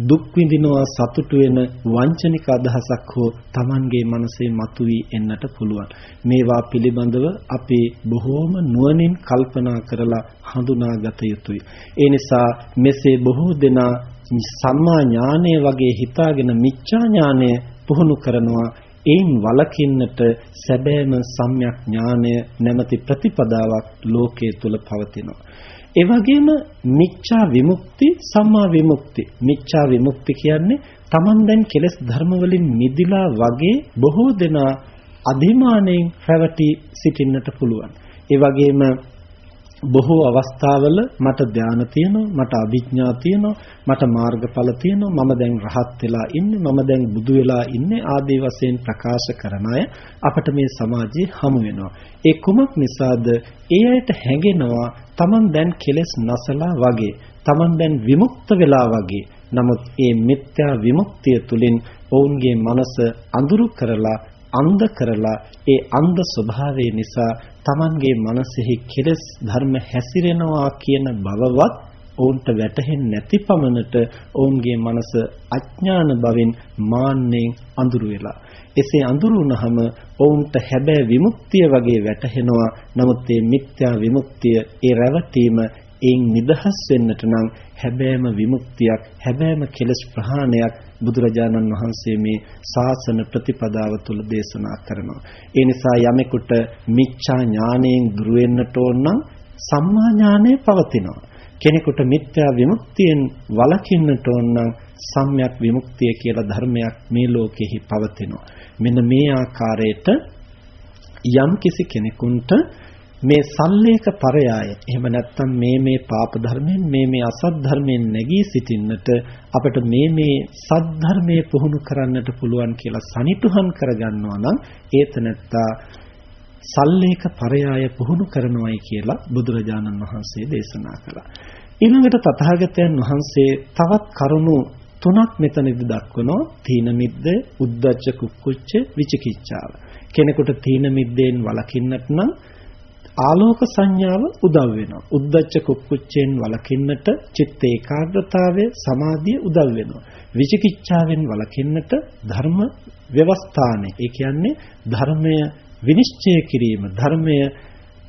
දුක් විඳිනවා සතුටු වෙන වංචනික අදහසක් හෝ Tamanගේ මනසේ මතුවී එන්නට පුළුවන්. මේවා පිළිබඳව අපි බොහෝම නුවණින් කල්පනා කරලා හඳුනාගත යුතුයි. ඒ නිසා මෙසේ බොහෝ දෙනා සම්මා ඥානය වගේ හිතාගෙන මිච්ඡා ඥානය පුහුණු කරනවා එයින් වළකින්නට සැබෑම සම්‍යක් ඥානය නැමැති ප්‍රතිපදාවක් ලෝකයේ තුල පවතිනවා. ඒ වගේම මිච්ඡා විමුක්ති සම්මා විමුක්ති. මිච්ඡා විමුක්ති කියන්නේ Taman දැන් කෙලෙස් ධර්ම වලින් මිදිලා වගේ බොහෝ දෙනා අධිමාණයෙන් රැවටි සිටින්නට පුළුවන්. ඒ වගේම බොහෝ අවස්ථාවල මට ධානය තියෙනවා මට අභිඥා තියෙනවා මට මාර්ගඵල තියෙනවා. මම දැන් රහත් වෙලා ඉන්නේ මම දැන් බුදු වෙලා ඉන්නේ ආදී වශයෙන් ප්‍රකාශ කරන අය අපට මේ සමාජයේ හමු වෙනවා. ඒ කුමක් නිසාද? ඒ අයට හැඟෙනවා Taman දැන් කෙලෙස් නැසලා වගේ Taman දැන් විමුක්ත වෙලා වගේ. නමුත් මේ මිත්‍යා විමුක්තිය තුලින් ඔවුන්ගේ මනස අඳුරු කරලා අන්ධ කරලා ඒ අන්ධ ස්වභාවය නිසා Tamanගේ මනසෙහි කෙලෙස් ධර්ම හැසිරෙනවා කියන බවවත් ඔවුන්ට වැටහෙන්නේ නැති පමණට ඔවුන්ගේ මනස අඥාන බවෙන් මාන්නෙන් අඳුරු වෙලා. එසේ අඳුරු වුනහම ඔවුන්ට හැබෑ විමුක්තිය වගේ වැටහෙනවා. නමුත් මේ මිත්‍යා විමුක්තිය ඒ රැවටීම එයින් නිදහස් වෙන්නට නම් හැබෑම විමුක්තියක් හැබෑම කෙලස් ප්‍රහාණයක් බුදුරජාණන් වහන්සේ මේ ශාසන ප්‍රතිපදාව තුළ දේශනා කරනවා. ඒ නිසා යමෙකුට මිච්ඡා ඥාණයෙන් දුර වෙන්නට ඕන නම් සම්මා ඥානය පවතිනවා. කෙනෙකුට මිත්‍යා විමුක්තියෙන් වළකින්නට ඕන නම් සම්‍යක් විමුක්තිය කියලා ධර්මයක් මේ ලෝකෙහි පවතිනවා. මෙන්න මේ ආකාරයට යම් කිසි කෙනෙකුට මේ සල්ලේක පරයාය එහෙම නැත්නම් මේ මේ පාප ධර්මයෙන් මේ මේ අසත් ධර්මයෙන් නැගී සිටින්නට අපිට මේ මේ සත් ධර්මයේ පුහුණු කරන්නට පුළුවන් කියලා සනිටුහන් කරගන්නවා නම් ඒතනත්තා සල්ලේක පරයාය පුහුණු කරනවායි කියලා බුදුරජාණන් වහන්සේ දේශනා කළා. ඊළඟට තථාගතයන් වහන්සේ තවත් කරුණු තුනක් මෙතනදි දක්වනවා තීන මිද්ද, උද්ධච්ච කුක්කුච්ච, විචිකිච්ඡාව. කෙනෙකුට තීන මිද්දෙන් වළකින්නට නම් ආලෝක සංඥාව උදව් වෙනවා. උද්දච්ච කුක්කුච්චෙන් වළකින්නට චිත්ත ඒකාග්‍රතාවය සමාධිය උදව් වෙනවා. විචිකිච්ඡාවෙන් වළකින්නට ධර්ම ව්‍යවස්ථානේ. ඒ කියන්නේ ධර්මය විනිශ්චය කිරීම, ධර්මය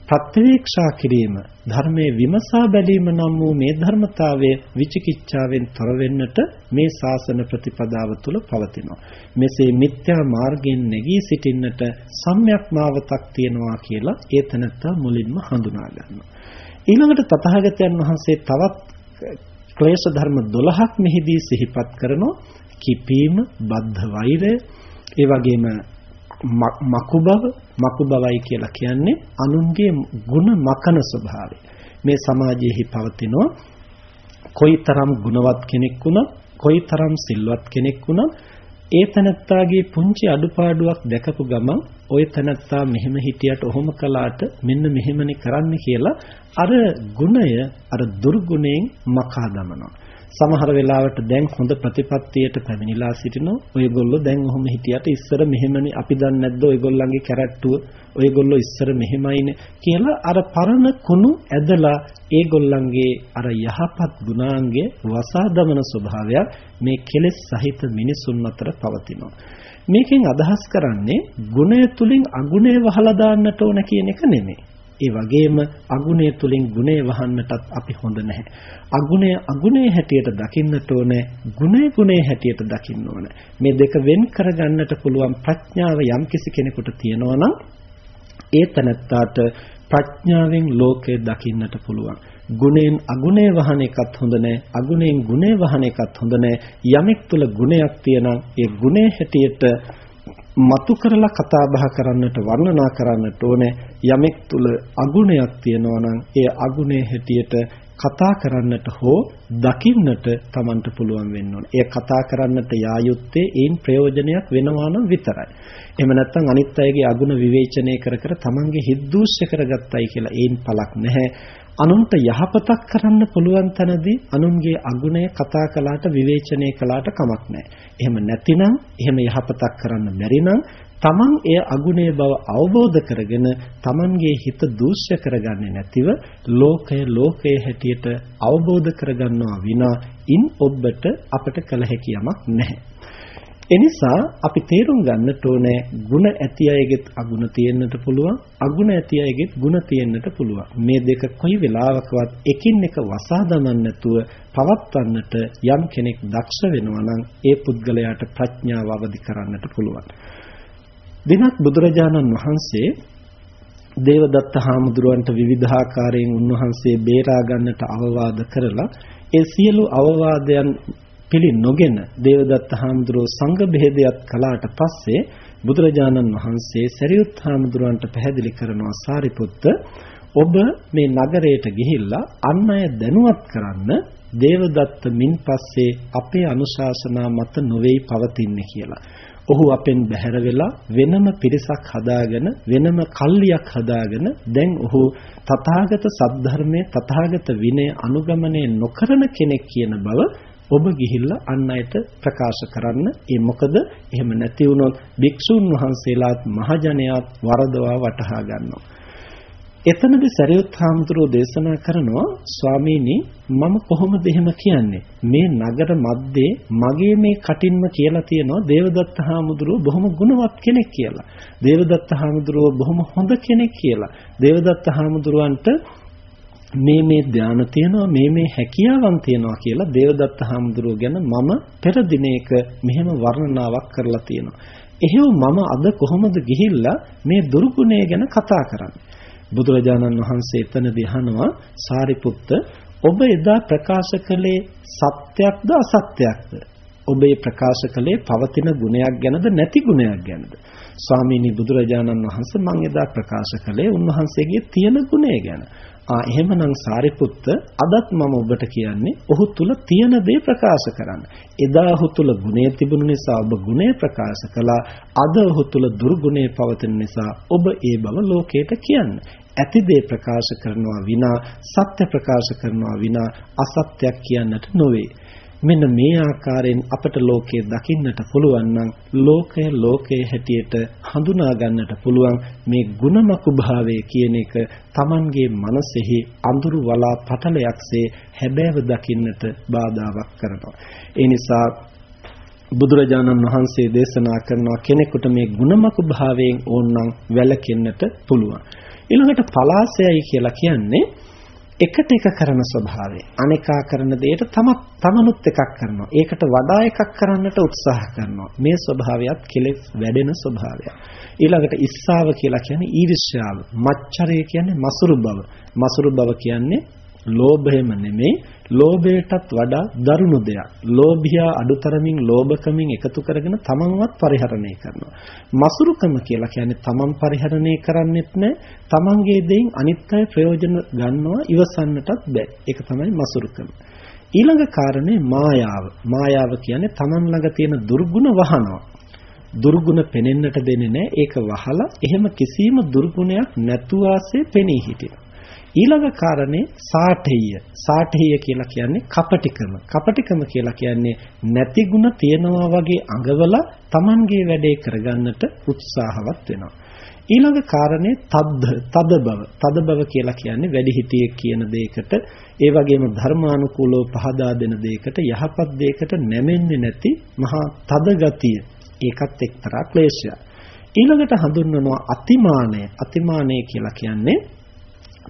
ප්‍රත්‍යවේක්ෂා කිරීම ධර්මයේ විමසා බැලීම නම් වූ මේ ධර්මතාවය විචිකිච්ඡාවෙන් තොර වෙන්නට මේ ශාසන ප්‍රතිපදාව තුළ පවතිනවා. මෙසේ මිත්‍යා මාර්ගයෙන් නැගී සිටින්නට සම්‍යක් මාවතක් තියනවා කියලා ඒ තැනත්තා මුලින්ම හඳුනා ගන්නවා. ඊළඟට තථාගතයන් වහන්සේ තවත් ක්ලේශ ධර්ම 12ක් මෙහිදී සිහිපත් කරනවා. කිපීම, බද්ධ වෛරය, ඒ වගේම මකු බව මකු බවයි කියලා කියන්නේ අනුන්ගේ ಗುಣ මකන ස්වභාවය. මේ සමාජයේහි පවතිනවා කොයිතරම් ගුණවත් කෙනෙක් වුණත් කොයිතරම් සිල්වත් කෙනෙක් වුණත් ඒ තනත්තාගේ පුංචි අඩුපාඩුවක් දැකපු ගමන් ওই තනත්තා මෙහෙම හිටියට ඔහොම කළාට මෙන්න මෙහෙමනේ කරන්න කියලා අර ගුණය අර දුර්ගුණයෙන් මකා දමනවා. සමහර වෙලාවට දැන් හොඳ ප්‍රතිපත්තියට පැමිණිලා සිටිනෝ ඔයගොල්ලෝ දැන් ඔහොම හිටියට ඉස්සර මෙහෙමනේ. අපි දන්නේ නැද්ද ඔයගොල්ලන්ගේ කැරැට්ටුව? ඔයගොල්ලෝ ඉස්සර මෙහෙමයිනේ කියලා අර පරණ කුණු ඇදලා ඒගොල්ලන්ගේ අර යහපත් ගුණාංගය වසා දමන ස්වභාවය මේ කෙලෙස් සහිත මිනිසුන් අතර පවතිනවා. මේකෙන් අදහස් කරන්නේ ගුණය තුලින් අගුණය වහලා දාන්නට ඕන කියන එක නෙමෙයි. ඒ වගේම අගුණය තුලින් ගුණය වහන්නටත් අපි හොඳ නැහැ. අගුණය අගුණේ හැටියට දකින්නට ඕනේ, ගුණය ගුණේ හැටියට දකින්න ඕනේ. මේ දෙක වෙන් කරගන්නට පුළුවන් ප්‍රඥාව යම්කිසි කෙනෙකුට තියෙනවා නම් ඒ තනත්තාට ප්‍රඥාවෙන් ලෝකය දකින්නට පුළුවන්. ගුණයෙන් අගුණේ වහන එකත් හොඳ නැහැ. අගුණයෙන් ගුණේ වහන එකත් හොඳ නැහැ. යමෙක් තුල ගුණයක් තියෙනම් ඒ ගුණේ හැටියට මතු කරලා කතා බහ කරන්නට වර්ණනා කරන්නට ඕනේ යමෙක් තුල අගුණයක් තියෙනවා නම් ඒ අගුණේ හැටියට කතා කරන්නට හෝ දකින්නට Tamanට පුළුවන් වෙන්න ඕනේ. ඒ කතා කරන්නට යා යුත්තේ ඒන් ප්‍රයෝජනයක් වෙනවා නම් විතරයි. එහෙම නැත්නම් අනිත් අයගේ අගුණ විවේචනය කර කර Tamanගේ හිත් දූෂ්‍ය කරගත්තයි කියලා ඒන් පළක් නැහැ. අනුන්ට යහපතක් කරන්න පුළුවන් තැනදී අනුන්ගේ අගුණය කතා කළාට විවේචනය කළාට කමක් නැහැ. එහෙම නැතිනම් එහෙම යහපතක් කරන්න බැරි නම් තමන් එය අගුණේ බව අවබෝධ කරගෙන තමන්ගේ හිත දූෂ්‍ය කරගන්නේ නැතිව ලෝකය ලෝකයේ හැටියට අවබෝධ කරගන්නවා විනා ඉන් ඔබට අපට කළ හැකි යමක් නැහැ. එනිසා අපි තේරුම් ගන්නට ඕනේ ಗುಣ ඇති අයගෙත් අගුණ තියෙන්නට පුළුවන් අගුණ ඇති අයගෙත් ಗುಣ තියෙන්නට පුළුවන් මේ දෙක කොයි වෙලාවකවත් එකින් එක වසා දමන්න නැතුව පවත්වන්නට යම් කෙනෙක් දක්ෂ වෙනවා නම් ඒ පුද්ගලයාට ප්‍රඥාව අවදි කරන්නට පුළුවන් දිනක් බුදුරජාණන් වහන්සේ දේවදත්ත හාමුදුරුවන්ට විවිධාකාරයෙන් උන්වහන්සේ බේරා ගන්නට අවවාද කරලා ඒ සියලු අවවාදයන් පිළි නොගෙන දේවදත්ත හාමුදුරුවෝ සංඝ බෙහෙදයක් කළාට පස්සේ බුදුරජාණන් වහන්සේ සරියුත් හාමුදුරුවන්ට පැහැදිලි කරනවා සාරිපුත්ත ඔබ මේ නගරයට ගිහිල්ලා අන් අය දැනුවත් කරන්න දේවදත්ත මින් පස්සේ අපේ අනුශාසනා මත නොවේයි පවතින්නේ කියලා. ඔහු අපෙන් බැහැර වෙලා වෙනම පිරිසක් හදාගෙන වෙනම කල්ලියක් හදාගෙන දැන් ඔහු තථාගත සද්ධර්මයේ තථාගත විනය අනුගමනය නොකරන කෙනෙක් කියන බව ඔබ ගිහිල්ලා අන් අයට ප්‍රකාශ කරන්න. ඒ මොකද එහෙම නැති වුණොත් භික්ෂුන් වහන්සේලාත් මහජනයාත් වරදවා වටහා ගන්නවා. එතනදී සරියුත් හාමුදුරුවෝ දේශනා කරනවා ස්වාමීනි මම කොහොමද එහෙම කියන්නේ මේ නගර මැද්දේ මගේ මේ කටින්ම කියලා තියෙනවා දේවදත්ත හාමුදුරුවෝ බොහොම ගුණවත් කෙනෙක් කියලා දේවදත්ත හාමුදුරුවෝ බොහොම හොඳ කෙනෙක් කියලා දේවදත්ත හාමුදුරුවන්ට මේ මේ ධාන තියෙනවා මේ මේ හැකියාවන් තියෙනවා කියලා දේවදත්ත හාමුදුරුව ගැන මම පෙර දිනයක මෙහෙම වර්ණනාවක් කරලා තියෙනවා. එහෙව් මම අද කොහොමද ගිහිල්ලා මේ දුර්ගුණය ගැන කතා කරන්නේ? බුදුරජාණන් වහන්සේ එතනදී අහනවා සාරිපුත්ත ඔබ එදා ප්‍රකාශ කළේ සත්‍යක්ද අසත්‍යක්ද? ඔබ ඒ ප්‍රකාශ කළේ පවතින ගුණයක් ගැනද නැති ගුණයක් ගැනද? ස්වාමීනි බුදුරජාණන් වහන්සේ මම එදා ප්‍රකාශ කළේ උන්වහන්සේගේ තියෙන ගුණය ගැන. ආ එහෙමනම් සාරිපුත්ත අදත් මම ඔබට කියන්නේ ඔහු තුල තියෙන දේ ප්‍රකාශ කරන්න. එදා ඔහු තුල ගුණය තිබුණු නිසා ඔබ ගුණය ප්‍රකාශ කළා. අද ඔහු තුල දුර්ගුණය පවතින නිසා ඔබ ඒ බව ලෝකයට කියන්න. ඇති දේ ප්‍රකාශ කරනවා විනා සත්‍ය ප්‍රකාශ කරනවා විනා අසත්‍යයක් කියන්නට නොවේ. මෙන්න මේ ආකාරයෙන් අපට ලෝකය දකින්නට පුළුවන් නම් ලෝකය ලෝකයේ හැටියට හඳුනා ගන්නට පුළුවන් මේ ಗುಣමකු භාවය කියන එක Tamanගේ මනසෙහි අඳුරු වලා පටලයක්සේ හැබෑව දකින්නට බාධාවක් කරනවා. ඒ නිසා බුදුරජාණන් වහන්සේ දේශනා කරනවා කෙනෙකුට මේ ಗುಣමකු භාවයෙන් ඕනනම් වැළකෙන්නට පුළුවන්. ඊළඟට පලාසයයි කියලා කියන්නේ එකට එක කරන ස්වභාවය. අනේකා කරන දෙයට තම තමනුත් එකක් කරනවා. ඒකට වඩා එකක් කරන්නට උත්සාහ කරනවා. මේ ස්වභාවයත් කෙලෙස් වැඩෙන ස්වභාවයක්. ඊළඟට ඉස්සාව කියලා කියන්නේ ඊර්ෂ්‍යාව. මච්චරය කියන්නේ මසුරු බව. මසුරු බව කියන්නේ ලෝභයම නෙමෙයි ලෝභයටත් වඩා දරුණු දෙයක්. ලෝභියා අඩුතරමින් ලෝභකමින් එකතු කරගෙන තමන්වත් පරිහරණය කරනවා. මසුරුකම කියලා කියන්නේ තමන් පරිහරණය කරන්නෙත් නැහැ. තමන්ගේ දෙයින් අනිත් අය ප්‍රයෝජන ගන්නවා ඉවසන්නටත් බෑ. ඒක තමයි මසුරුකම. ඊළඟ කාරණේ මායාව. මායාව කියන්නේ තමන් ළඟ තියෙන දුර්ගුණ වහනවා. දුර්ගුණ පෙනෙන්නට දෙන්නේ නැහැ. ඒක වහලා එහෙම කිසිම දුර්ගුණයක් නැතුව ආසේ පෙනී හිටිනවා. ඊළඟ කාරණේ සාඨෙය. සාඨෙය කියලා කියන්නේ කපටිකම. කපටිකම කියලා කියන්නේ නැති ಗುಣ තියනවා වගේ අඟවලා Tamanගේ වැඩේ කරගන්නට උත්සාහවත් වෙනවා. ඊළඟ කාරණේ තද්ද තද බව. තද බව කියලා කියන්නේ වැඩිහිටියෙක් කියන දෙයකට ඒ වගේම ධර්මානුකූලව පහදා දෙන දෙයකට යහපත් දෙයකට නැමෙන්නේ නැති මහා තද ගතිය. ඒකත් එක්තරා ක්ලේශයක්. ඊළඟට හඳුන්වනවා අතිමානය. අතිමානය කියලා කියන්නේ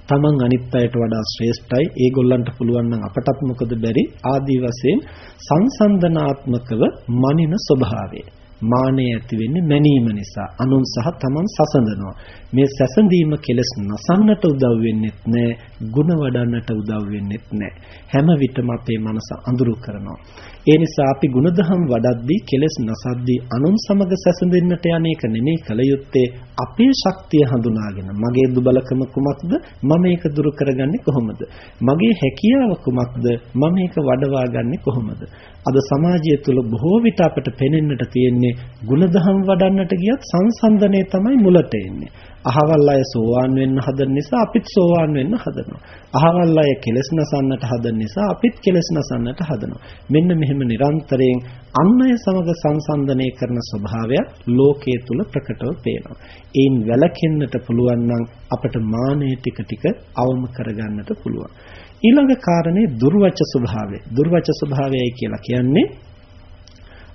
තමන් අනිත් අයට වඩා ශ්‍රේෂ්ඨයි. ඒගොල්ලන්ට පුළුවන් නම් අපටත් මොකද බැරි? ආදී වශයෙන් සංසන්දනාත්මකව මනින ස්වභාවය. මානය ඇති වෙන්නේ මැනීම නිසා. අනුන් සහ තමන් සසඳනවා. මේ සැසඳීම කෙලස් නසන්නට උදව් වෙන්නේත් නැහැ, ಗುಣ වඩන්නට උදව් වෙන්නේත් නැහැ. හැම විටම අපේ මනස අඳුරු කරනවා. ඒ නිසා අපි ಗುಣධම් වඩද්දී කෙලස් නසද්දී අනුන් සමග සැසඳෙන්නට යන්නේක නෙමෙයි කල යුත්තේ අපේ ශක්තිය හඳුනාගෙන මගේ දුබලකම කුමක්ද මම ඒක දුරු කරගන්නේ කොහොමද මගේ හැකියාව කුමක්ද මම ඒක වඩවා ගන්නේ කොහොමද අද සමාජය තුළ බොහෝ විට අපට පෙනෙන්නට තියෙන්නේ ಗುಣධම් වඩන්නට ගියත් සංසන්දනය තමයි මුලට එන්නේ අහවල් අය සෝවාන් වෙන්න හදන නිසා අපිත් සෝවාන් වෙන්න හදනවා. අහවල් අය කෙලස් නසන්නට හදන නිසා අපිත් කෙලස් නසන්නට හදනවා. මෙන්න මෙහෙම නිරන්තරයෙන් අන් අය සමග සංසන්දනය කරන ස්වභාවයක් ලෝකයේ තුල ප්‍රකටව පේනවා. ඒන් වැළකෙන්නට පුළුවන් නම් අපට මානෙ ටික ටික අවම කරගන්නට පුළුවන්. ඊළඟ කාරණේ දුර්වච ස්වභාවය. දුර්වච ස්වභාවයයි කියලා කියන්නේ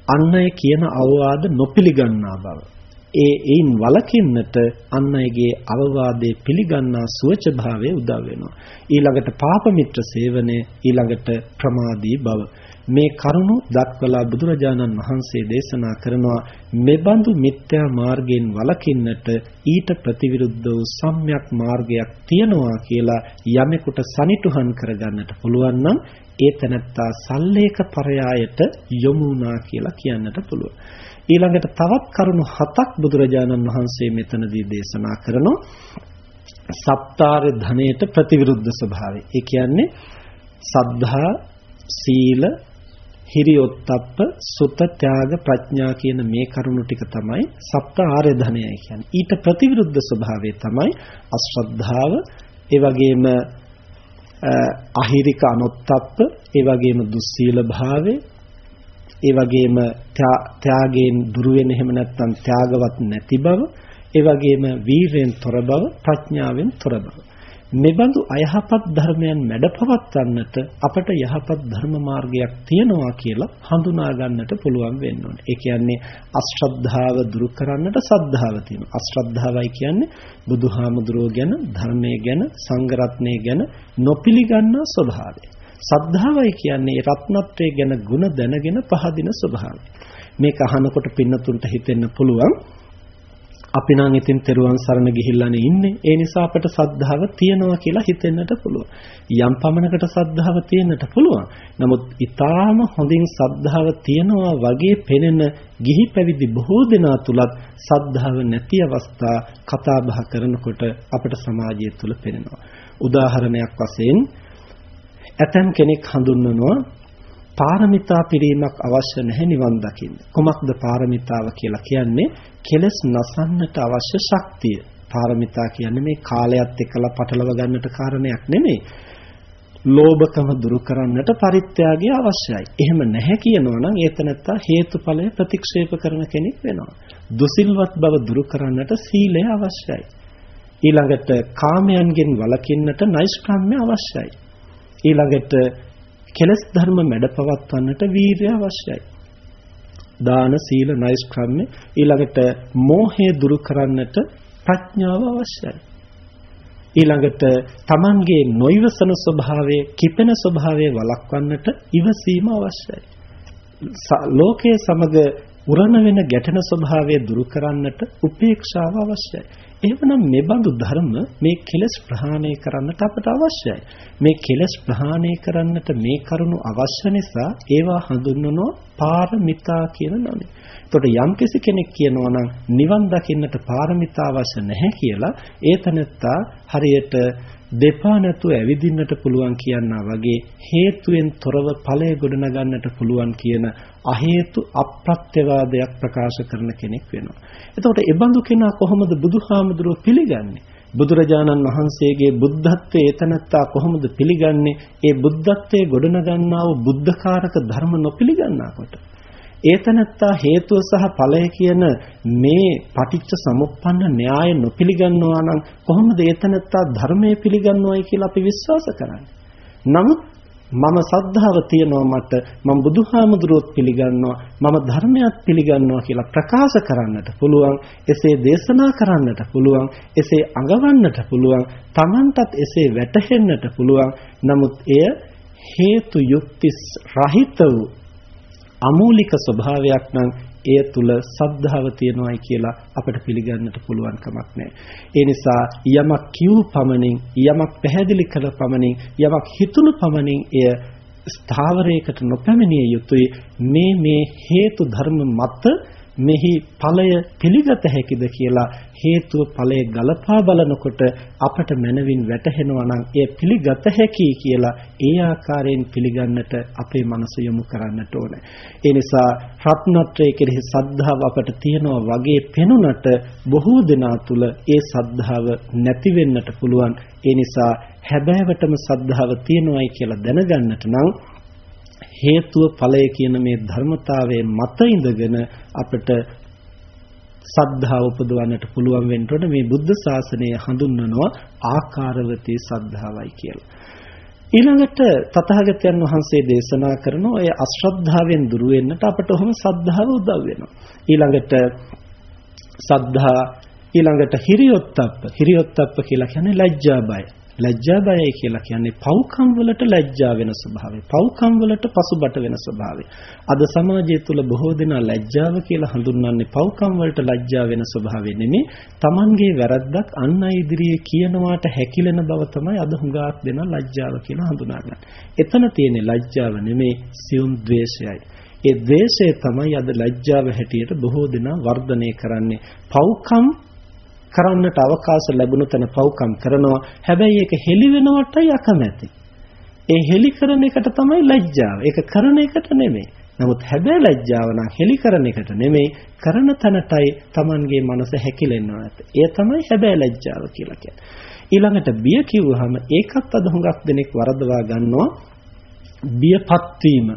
අන් අය කියන අවවාද නොපිළිගන්නා බව. ඒ ඒන් වළකින්නට අන් අයගේ අවවාදේ පිළිගන්නා සුවච භාවය උදා වෙනවා. ඊළඟට පාප මිත්‍ර සේවනය ඊළඟට ප්‍රමාදී බව. මේ කරුණු දක්වලා බුදුරජාණන් වහන්සේ දේශනා කරනවා මෙබඳු මිත්‍යා මාර්ගයෙන් වළකින්නට ඊට ප්‍රතිවිරුද්ධ වූ සම්‍යක් මාර්ගයක් තියනවා කියලා යමෙකුට සනිටුහන් කරගන්නට පුළුවන් නම් ඒ තැනත්තා සල්ලේක පරයායට යොමු වුණා කියලා කියන්නට පුළුවන්. ඊළඟට තවත් කරුණු හතක් බුදුරජාණන් වහන්සේ මෙතනදී දේශනා කරනවා. සප්තාර ධනයට ප්‍රතිවිරුද්ධ ස්වභාවය. ඒ කියන්නේ සද්ධා, සීල, හිරියොත්ප්ප, සුත, ත්‍යාග, ප්‍රඥා කියන මේ කරුණු ටික තමයි සප්ත ආර්ය ධනයයි කියන්නේ. ඊට ප්‍රතිවිරුද්ධ ස්වභාවය තමයි අශ්‍රද්ධාව, ඒ වගේම අහිරික අනොත්ප්ප, ඒ වගේම දුස්සීල භාවය, ඒ වගේම ත්‍යාගයෙන් දුර වෙන එහෙම නැත්නම් ත්‍යාගවත් නැති බව ඒ වගේම වීරයෙන් තොර බව ප්‍රඥාවෙන් තොර බව මෙබඳු අයහපත් ධර්මයන් මැඩපවත්වන්නට අපට යහපත් ධර්ම මාර්ගයක් තියෙනවා කියලා හඳුනා ගන්නට පුළුවන් වෙන්න ඕනේ. ඒ කියන්නේ අශ්‍රද්ධාව දුරු කරන්නට සද්ධාව තියෙනවා. අශ්‍රද්ධාවයි කියන්නේ බුදුහාමුදුරුවෝ ගැන, ධර්මයේ ගැන, සංඝ රත්නයේ ගැන නොපිළිගන්නා ස්වභාවය. සද්ධාවයි කියන්නේ රත්නත්‍රය ගැන ಗುಣ දැනගෙන පහදින ස්වභාවය. මේක අහනකොට පින්නතුන්ට හිතෙන්න පුළුවන් අපි නම් ඉතින් තෙරුවන් සරණ ගිහිල්ලානේ ඉන්නේ. ඒ නිසා අපට සද්ධාව තියනවා කියලා හිතෙන්නට පුළුවන්. යම් පමණකට සද්ධාව තියෙන්නට පුළුවන්. නමුත් ඊටාම හොඳින් සද්ධාව තියනවා වගේ පෙනෙන ගිහි පැවිදි බොහෝ දෙනා තුලත් සද්ධාව නැති අවස්ථා කතා බහ කරනකොට අපට සමාජය තුල පෙනෙනවා. උදාහරණයක් වශයෙන් ඇතම් කෙනෙක් හඳුන්වනවා පාරමිතා පිරීමක් අවශ්‍ය නැහැ නිවන් දකින්න. කොමක්ද පාරමිතාව කියලා කියන්නේ? කෙලස් නසන්නට අවශ්‍ය ශක්තිය. පාරමිතා කියන්නේ මේ කාලයත් එක්කලා පටලව ගන්නට කාරණයක් නෙමෙයි. ලෝභකම දුරු කරන්නට පරිත්‍යාගය අවශ්‍යයි. එහෙම නැහැ කියනවා නම් ඒතනත්තා හේතුඵලය ප්‍රතික්ෂේප කරන කෙනෙක් වෙනවා. දුසිල්වත් බව දුරු කරන්නට සීලය අවශ්‍යයි. ඊළඟට කාමයන්ගෙන් වළකින්නට නෛෂ්ක්‍රම්‍ය අවශ්‍යයි. ඊළඟට කෙලස් ධර්ම මැඩපවත්වන්නට වීරිය අවශ්‍යයි. දාන සීල නෛෂ්ක්‍රම්‍ය ඊළඟට මෝහය දුරු කරන්නට ප්‍රඥාව අවශ්‍යයි. ඊළඟට Tamanගේ නොයවසන ස්වභාවය, කිපෙන ස්වභාවය වළක්වන්නට ඉවසීම අවශ්‍යයි. ලෝකයේ සමග උරණ වෙන ගැටෙන ස්වභාවය දුරු කරන්නට උපේක්ෂාව අවශ්‍යයි. එහෙමනම් මේ බඳු ධර්ම මේ කෙලෙස් ප්‍රහාණය කරන්නට අපට අවශ්‍යයි. මේ කෙලෙස් ප්‍රහාණය කරන්නට මේ කරුණු අවශ්‍ය නිසා ඒවා හඳුන්වනවා පාරමිතා කියන නමින්. එතකොට යම්කිසි කෙනෙක් කියනවා නම් නිවන් දකින්නට පාරමිතා අවශ්‍ය නැහැ කියලා ඒ තනත්තා හරියට දෙපා නැතුව ඇවිදින්නට පුළුවන් කියනා වගේ හේතුවෙන් තොරව ඵලය ගොඩනගන්නට පුළුවන් කියන අහේතු අප්‍රත්‍යවාදයක් ප්‍රකාශ කරන කෙනෙක් වෙනවා. එතකොට ඒ බඳු කෙනා කොහොමද බුදුහාමුදුරුව පිළිගන්නේ? බුදුරජාණන් වහන්සේගේ බුද්ධත්වයේ එතනත්තා කොහොමද පිළිගන්නේ? ඒ බුද්ධත්වයේ ගොඩනගන්නා වූ බුද්ධකාරක ධර්ම නොපිළිගන්නා කොට. ඒතනත්තා හේතුව සහ ඵලය කියන මේ පටිච්ච සමුප්පන්න න්‍යාය නොපිළිගන්නවා නම් කොහොමද ඒතනත්තා ධර්මයේ පිළිගන්නවයි කියලා අපි විශ්වාස කරන්නේ? නමුත් මම සද්ධාව තියනවා මට මම බුදුහාමුදුරුවොත් පිළිගන්නවා මම ධර්මයක් පිළිගන්නවා කියලා ප්‍රකාශ කරන්නට පුළුවන් එසේ දේශනා කරන්නට පුළුවන් එසේ අඟවන්නට පුළුවන් Tamanටත් එසේ වැටහෙන්නට පුළුවන්. නමුත් එය හේතු යුක්ති රහිත වූ අමූලික ස්වභාවයක් නම් එය තුල සද්ධාව තියෙනවායි කියලා අපිට පිළිගන්නට පුළුවන් කමක් නැහැ. ඒ නිසා යමක් කියු පමණින් යමක් පැහැදිලි කළ පමණින් යමක් හිතුණු පමණින් එය ස්ථාවරයකට නොපැමිණිය යුතුයි මේ මේ හේතු ධර්ම මත මෙහි ඵලය පිළිගත හැකිද කියලා හේතුව ඵලය ගලපා බලනකොට අපට මනවින් වැටහෙනවා නම් එය පිළිගත හැකි කියලා ඒ ආකාරයෙන් පිළිගන්නට අපේ මනස යොමු කරන්නට ඕනේ. ඒ නිසා රත්නත්‍රයේ කෙරෙහි සද්ධාව අපට තියෙනවා වගේ පෙනුනට බොහෝ දෙනා තුල ඒ සද්ධාව නැති වෙන්නට පුළුවන්. ඒ නිසා හැබෑවටම සද්ධාව තියෙනවායි කියලා දැනගන්නට නම් හේතුව ඵලය කියන මේ ධර්මතාවයේ මත ඉඳගෙන අපිට සද්ධාව උපදවන්නට පුළුවන් වෙනකොට මේ බුද්ධ ශාසනය හඳුන්වනවා ආකාරවතී සද්ධාවයි කියලා. ඊළඟට තථාගතයන් වහන්සේ දේශනා කරන ඔය අශ්‍රද්ධාවෙන් දුර වෙන්නට අපට ඔහොම සද්ධාව උදව් වෙනවා. ඊළඟට සද්ධා ඊළඟට හිරියොත්ප්ප හිරියොත්ප්ප කියලා කියන්නේ ලැජ්ජා බය. ලැජ්ජා බයයි කියලා කියන්නේ පව්කම් වලට ලැජ්ජා වෙන ස්වභාවය. පව්කම් වලට පසුබට වෙන ස්වභාවය. අද සමාජය තුල බොහෝ දෙනා ලැජ්ජාව කියලා හඳුන්වන්නේ පව්කම් වලට ලැජ්ජා වෙන ස්වභාවය නෙමෙයි. Tamanගේ වැරද්දක් අන් අය ඉදිරියේ කියනවාට හැකිලෙන බව තමයි අද හුඟක් දෙනා ලැජ්ජාව කියලා හඳුනාගන්නේ. එතන තියෙන ලැජ්ජාව නෙමෙයි සියුම් ද්වේෂයයි. ඒ ද්වේෂය තමයි අද ලැජ්ජාව හැටියට බොහෝ දෙනා වර්ධනය කරන්නේ. පව්කම් කරන්නට අවකාශ ලැබුණු තැන පව්කම් කරනවා. හැබැයි ඒක හෙලි වෙනවටයි අකමැති. ඒ හෙලි කරන එකට තමයි ලැජ්ජාව. ඒක කරන එකට නෙමෙයි. නමුත් හැබැයි ලැජ්ජාව නම් හෙලි කරන එකට නෙමෙයි කරන තැනටයි Tamanගේ මනස හැකිලෙනවා. ඒ තමයි හැබැයි ලැජ්ජාව කියලා කියන්නේ. ඊළඟට බිය කිව්වහම ඒකත් අද හුඟක් දෙනෙක් වරදවා ගන්නවා. බියපත් වීම.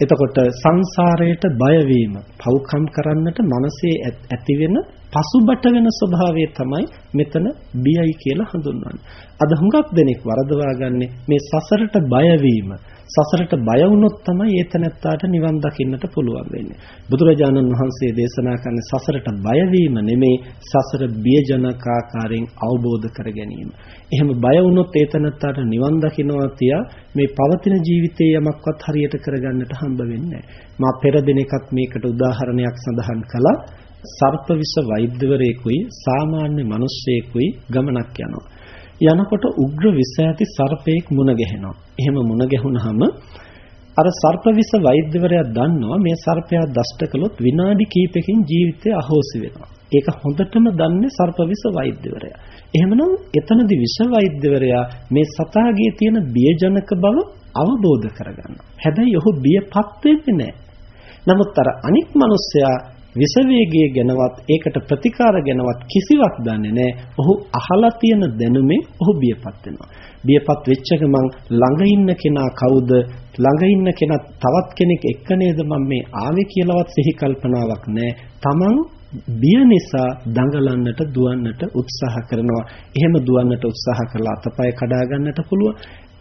එතකොට සංසාරයට බය වීම, පව්කම් කරන්නට මනසේ ඇතිවෙන පසුබට වෙන ස්වභාවය තමයි මෙතන බියයි කියලා හඳුන්වන්නේ. අද හුඟක් දෙනෙක් වරදවා ගන්නේ මේ සසරට බය වීම. සසරට බය වුණොත් තමයි ඒතනත්තාට නිවන් දකින්නට පුළුවන් වෙන්නේ. බුදුරජාණන් වහන්සේ දේශනා කරන සසරට බය වීම නෙමේ සසර බියජනක ආකාරයෙන් අවබෝධ කර ගැනීම. එහෙම බය වුණොත් ඒතනත්තාට නිවන් දකින්නවා තියා මේ පවතින ජීවිතයේ යමක්වත් හරියට කරගන්නට හම්බ වෙන්නේ මා පෙර දිනකත් මේකට උදාහරණයක් සඳහන් කළා. සර්ප විස වෛද්‍යවරයෙකුයි සාමාන්‍ය මිනිස්සෙකුයි ගමනක් යනවා. යනකොට උග්‍ර විස ඇති සර්පයෙක් මුණ ගැහෙනවා. එහෙම මුණ ගැහුනහම අර සර්ප විස වෛද්‍යවරයා දන්නවා මේ සර්පයා දෂ්ට කළොත් විනාඩි කිහිපකින් ජීවිතය අහෝසි වෙනවා. ඒක හොඳටම දන්නේ සර්ප විස වෛද්‍යවරයා. එහෙමනම් එතනදී විස වෛද්‍යවරයා මේ සතාගේ තියෙන බියජනක බව අවබෝධ කරගන්නවා. හැබැයි ඔහු බියපත් වෙන්නේ නැහැ. නමුත් අර අනික් මිනිස්සයා විස වේගය ගැනවත් ඒකට ප්‍රතිකාර ගැනවත් කිසිවක් දන්නේ නැහැ. ඔහු අහලා තියෙන දැනුමේ ඔහු බියපත් වෙනවා. බියපත් වෙච්ච ගමන් ළඟ ඉන්න කෙනා කවුද? ළඟ ඉන්න කෙනා තවත් කෙනෙක් එක්ක නේද මම මේ ආවේ කියලාවත් සිහි කල්පනාවක් නැහැ. Taman බිය නිසා දඟලන්නට දුවන්නට උත්සාහ කරනවා. එහෙම දුවන්නට උත්සාහ කළා අතපය කඩා ගන්නට පුළුවන්.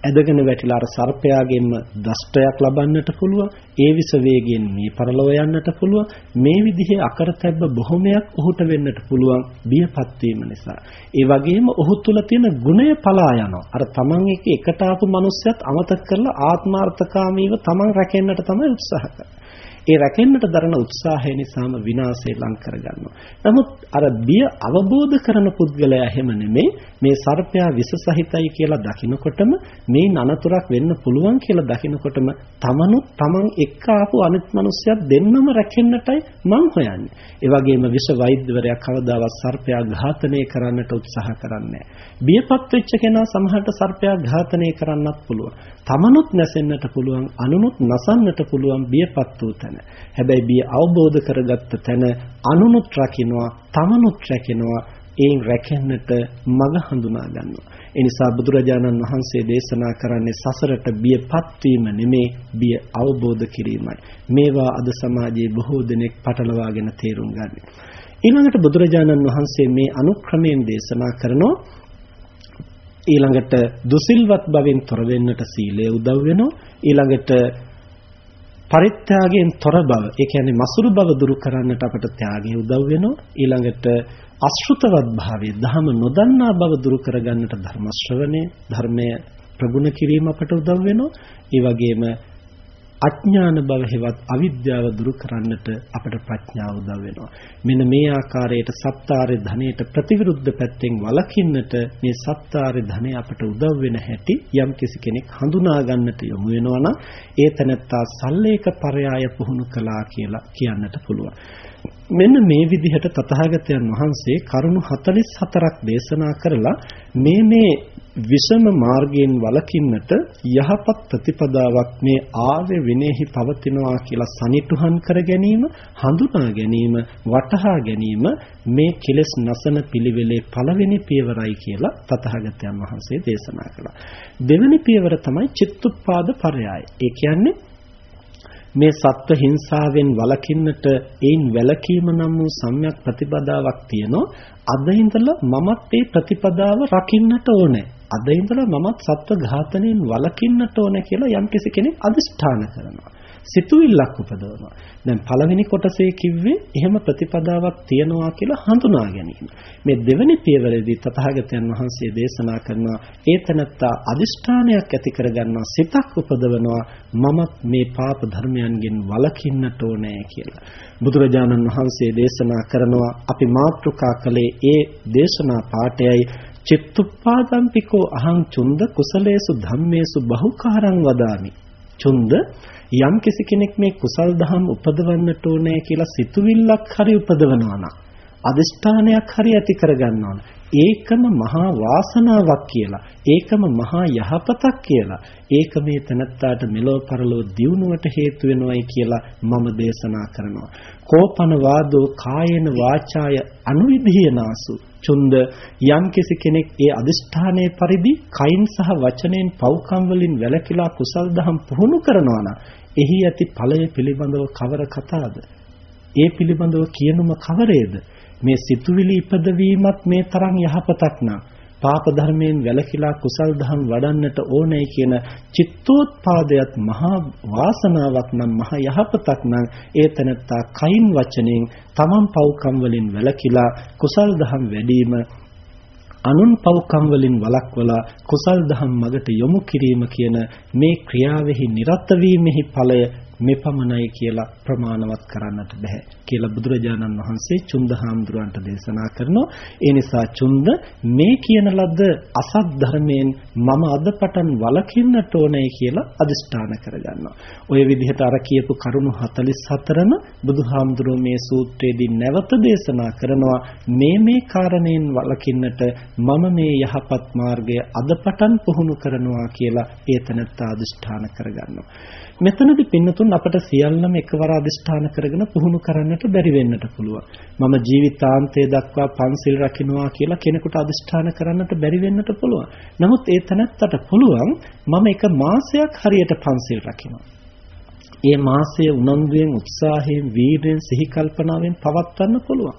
ඇදගෙන වැටිලා අර සර්පයාගෙන්ම දෂ්ටයක් ලබන්නට පුළුවන්. ඒ විස වේගයෙන් මේ පරලොව යන්නට පුළුවන්. මේ විදිහේ අකරතැබ්බ බොහොමයක් ඔහුට වෙන්නට පුළුවන් බියපත් වීම නිසා. ඒ වගේම ඔහු තුල තියෙන ගුණය පලා යනවා. අර තමන් එක්ක එකට ආපු මිනිස්සයත් අමතක කරලා ආත්මార్థකාමීව තමන් රැකෙන්නට තමයි උත්සාහ කරන්නේ. ඒ රැකෙන්නට දරන උත්සාහය නිසාම විනාශය ලං කරගන්නවා. නමුත් අර බිය අවබෝධ කරන පුද්ගලයා හැම නෙමේ මේ සර්පයා විස සහිතයි කියලා දකිනකොටම මේ නනතුරක් වෙන්න පුළුවන් කියලා දකිනකොටම තමනුත් තමන් එක්ක ආපු අනිත් මිනිස්සුත් දෙන්නම රැකෙන්නටයි මං හොයන්නේ. ඒ වගේම විස වෛද්‍යවරයා කවදාවත් සර්පයා ඝාතනය කරන්නට උත්සාහ කරන්නේ බියපත් වෙච්ච කෙනා සමහරට සර්පයා ඝාතනය කරන්නත් පුළුවන්. තමනුත් නැසෙන්නට පුළුවන්, අනුනුත් නසන්නට පුළුවන් බියපත් වූ තැන. හැබැයි බිය අවබෝධ කරගත්ත තැන අනුනුත් රකින්නවා, තමනුත් රැකෙනවා. ඒන් රැකෙන්නට මඟ හඳුනා ගන්නවා. ඒ නිසා බුදුරජාණන් වහන්සේ දේශනා කරන්නේ සසරට බියපත් වීම නෙමේ බිය අවබෝධ කිරීමයි. මේවා අද සමාජයේ බොහෝ දෙනෙක් පටලවාගෙන තේරුම් ගන්න. ඊළඟට බුදුරජාණන් වහන්සේ මේ අනුක්‍රමයෙන් දේශනා කරනවා ඊළඟට දුසිල්වත් බවෙන් තොර වෙන්නට සීලය උදව් වෙනවා ඊළඟට පරිත්‍යාගයෙන් තොර බව ඒ කියන්නේ මසුරු බව දුරු කරන්නට අපට ත්‍යාගය උදව් වෙනවා. ඊළඟට අශෘතවත් භාවය ධම නොදන්නා බව දුරු කරගන්නට ධර්ම ශ්‍රවණය ධර්මය ප්‍රගුණ කිරීම අපට උදව් වෙනවා. ඒ වගේම අඥාන බව හෙවත් අවිද්‍යාව දුරු කරන්නට අපට ප්‍රඥාව උදව් වෙනවා. මෙන්න මේ ආකාරයට සත්‍තාරේ ධනයට ප්‍රතිවිරුද්ධ පැත්තෙන් වළකින්නට මේ සත්‍තාරේ ධනය අපට උදව් වෙන හැටි යම් කිසි කෙනෙක් හඳුනා ගන්නට යොමු වෙනවා නම් ඒ තැනත්තා සල්ලේක පරයාය පුහුණු කළා කියලා කියන්නට පුළුවන්. මෙන්න මේ විදිහට තථාගතයන් වහන්සේ කරුණු 44ක් දේශනා කරලා මේ මේ විෂම මාර්ගයෙන් වළකින්නට යහපත් ප්‍රතිපදාවක් මේ ආර්ය විනේහි පවතිනවා කියලා සනිටුහන් කර ගැනීම හඳුනා ගැනීම වටහා ගැනීම මේ කෙලෙස් නසන පිළිවෙලේ පළවෙනි පියවරයි කියලා තථාගතයන් වහන්සේ දේශනා කළා. දෙවෙනි පියවර තමයි චිත්තුප්පාද පරයය. ඒ කියන්නේ මේ සත්ව හිංසාවෙන් වළකින්නට ඒන් වැළකීම නම් වූ සම්‍යක් ප්‍රතිපදාවක් තියෙනවා අද ඉඳලා මමත් මේ ප්‍රතිපදාව රකින්නට ඕනේ. අද ඉඳලා මමත් සත්ව ඝාතනයෙන් වළකින්නට ඕනේ කියලා යම්කිසි කෙනෙක් අදිෂ්ඨාන කරනවා. සිතුවිල්ලක් උපදවනවා. දැන් පළවෙනි කොටසේ කිව්වේ එහෙම ප්‍රතිපදාවක් තියනවා කියලා හඳුනා ගැනීම. මේ දෙවෙනි පියවරේදී තථාගතයන් වහන්සේ දේශනා කරනවා ඒ තනත්තා අදිෂ්ඨානයක් ඇති කරගන්නවා සිතක් උපදවනවා මමත් මේ පාප ධර්මයන්ගෙන් වළකින්නට ඕනේ කියලා. බුදුරජාණන් වහන්සේ දේශනා කරනවා අපි මාතෘකා කළේ ඒ දේශනා පාඩයයි චිත්තුප්පාදම්පිකෝ අහං චුන්ද කුසලේසු ධම්මේසු බහුකාරං වදාමි. චුන්ද යම් කිසි කෙනෙක් මේ කුසල් දහම් උපදවන්නට ඕනේ කියලා සිතුවිල්ලක් හරි උපදවනවා නම් අදිෂ්ඨානයක් හරි ඇති කරගන්නවා ඒකම මහා වාසනාවක් කියලා ඒකම මහා යහපතක් කියලා ඒක මේ තනත්තාට මෙලොව පරලොව දියුණුවට හේතු වෙනවයි කියලා මම දේශනා කරනවා කෝපන වාදෝ කායේන වාචාය අනුවිධියනාසු චුන්ද යම්කිසි කෙනෙක් ඒ අදිෂ්ඨානයේ පරිදි කයින් සහ වචනෙන් පව්කම් වලින් වැළකීලා කුසල් දහම් පුහුණු කරනවා නම් එහි ඇති ඵලය පිළිබඳව කවර කතාවද? ඒ පිළිබඳව කියනුම කවරේද? මේ සිතුවිලි ඉපදවීමත් මේ තරම් යහපතක් නම් පාප ධර්මයෙන් වැළකීලා කුසල් දහම් වඩන්නට ඕනේ කියන චිත්තෝත්පාදයට මහා වාසනාවක් නම් මහා යහපතක් නම් ඒ තනත්තා කයින් වචනෙන් තමන් පව්කම් වලින් වැළකීලා කුසල් දහම් වැඩිම අනුන් පව්කම් වලින් වළක්වලා කුසල් දහම් මගට යොමු කිරීම කියන මේ ක්‍රියාවෙහි නිරත වීමෙහි ඵලය මෙපමණයි කියලා ප්‍රමාණවත් කරන්නට බෑ කියලා බුදුරජාණන් වහන්සේ චුන්දහාමුදුරන්ට දේශනා කරනවා. ඒ නිසා චුන්ද මේ කියන ලද්ද අසත් ධර්මයෙන් මම අද පටන් වළකින්නට ඕනේ කියලා අදිෂ්ඨාන කරගන්නවා. ඔය විදිහට අර කියපු කරුණු 44ම බුදුහාමුදුරුවෝ මේ සූත්‍රයේදී නැවත දේශනා කරනවා. මේ මේ කාරණයෙන් වළකින්නට මම මේ යහපත් මාර්ගය අද පටන් පුහුණු කරනවා කියලා ඒ තැනත්තා අදිෂ්ඨාන කරගන්නවා. මෙතනදී පින්නතුනේ පින්වතුන් අපට සියල්ලම එකවර අදිෂ්ඨාන කරගෙන පුහුණු කරන්නට බැරි වෙන්නට පුළුවන්. මම ජීවිතාන්තය දක්වා පන්සිල් රකින්නවා කියලා කෙනෙකුට අදිෂ්ඨාන කරන්නට බැරි වෙන්නට පුළුවන්. නමුත් ඒ තැනත්තට පුළුවන් මම එක මාසයක් හරියට පන්සිල් රකින්නවා. ඒ මාසය උනන්දුවෙන් උත්සාහයෙන් වීර්යෙන් සිහි කල්පනාවෙන් පවත්වන්න පුළුවන්.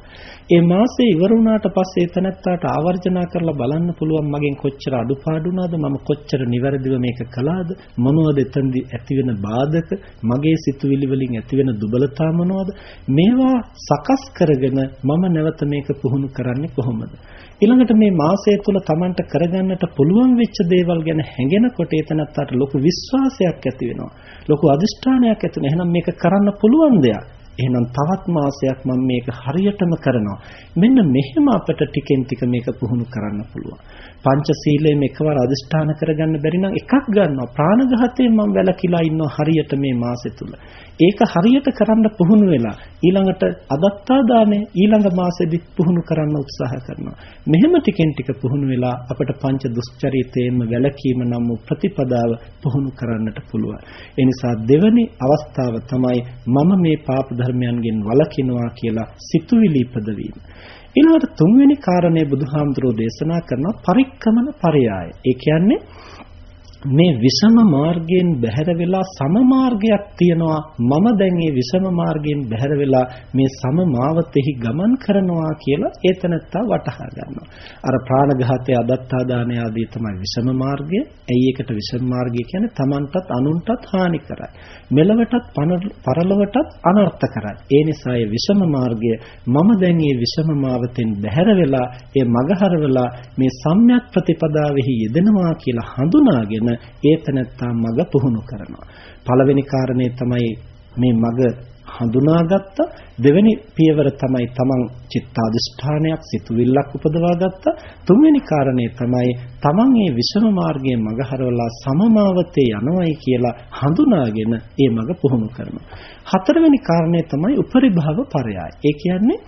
ඒ මාසය ඉවර වුණාට පස්සේ එතනත්තාට ආවර්ජනා කරලා බලන්න පුළුවන් මගෙන් කොච්චර අඩුපාඩු වුණාද මම කොච්චර නිවැරදිව මේක කළාද මොනවද එතනදී ඇතිවෙන බාධක මගේ සිතුවිලි වලින් ඇතිවෙන දුබලතා මොනවද මේවා සකස් කරගෙන මම නැවත මේක පුහුණු කරන්නේ කොහොමද ඊළඟට මේ මාසය තුල Tamanට කරගන්නට පුළුවන් වෙච්ච දේවල් ගැන හැඟෙනකොට එතනත්තට ලොකු විශ්වාසයක් ඇති වෙනවා. ලොකු අදිෂ්ඨානයක් ඇති වෙනවා. එහෙනම් මේක කරන්න පුළුවන් දෙයක්. එහෙනම් තවත් මාසයක් මම මේක හරියටම කරනවා. මෙන්න මෙහෙම අපිට ටිකෙන් ටික මේක පුහුණු කරන්න පුළුවන්. පංචශීලයෙන් එකවර අදිෂ්ඨාන කරගන්න බැරි නම් එකක් ගන්නවා. ප්‍රාණඝාතයෙන් මම වැළකීලා ඉන්නවා හරියට මේ මාසෙ තුල. ඒක හරියට කරන්න පුහුණු වෙලා ඊළඟට අදත්තා දානේ ඊළඟ මාසෙදි පුහුණු කරන්න උත්සාහ කරනවා. මෙහෙම ටිකෙන් ටික පුහුණු වෙලා අපට පංච දුස්චරිතයෙන්ම වැළකීම නම් වූ ප්‍රතිපදාව පුහුණු කරන්නට පුළුවන්. ඒ නිසා දෙවැනි අවස්ථාව තමයි මම මේ පාප ධර්මයන්ගෙන් වළකිනවා කියලා සිතුවිලි ඉපදවීම. ඊළඟට තුන්වෙනි කාරණය බුදුහාමුදුරෝ දේශනා කරන පරික්කමන පරයය. ඒ කියන්නේ මේ විෂම මාර්ගයෙන් බැහැර වෙලා සම මාර්ගයක් තියනවා. මම දැන් මේ විෂම මාර්ගයෙන් බැහැර වෙලා මේ සම මාවතෙහි ගමන් කරනවා කියලා ඒතනත්තා වටහා ගන්නවා. අර ප්‍රාණඝාතය අදත්තා දානය ආදී තමයි විෂම මාර්ගය. ඇයි ඒකට විෂම මාර්ගය කියන්නේ? Tamanටත් අනුන්ටත් හානි කරයි. මෙලවටත් පරලොවටත් අනර්ථ කරයි ඒ නිසා ඒ විෂම මාර්ගය මම දැන් මේ විෂම මාවතෙන් බැහැර වෙලා ඒ මගහරවලා මේ සම්‍යක් ප්‍රතිපදාවෙහි යෙදෙනවා කියලා හඳුනාගෙන ඒ තැනත්තා මඟ පුහුණු කරනවා. පළවෙනි කාරණේ තමයි මේ මඟ හඳුනාගත්ත දෙවෙනි පියවර තමයි තමන් චිත්තාදිෂ්ඨානයක් සිතුවිල්ලක් උපදවාගත්ත. තුන්වෙනි කාරණේ තමයි තමන් මේ විෂම මාර්ගයේ මඟ හරවලා සමමාවතේ යනවයි කියලා හඳුනාගෙන ඒ මඟ පුහුණු කරනවා. හතරවෙනි කාරණේ තමයි උපරිභව පරයය. ඒ කියන්නේ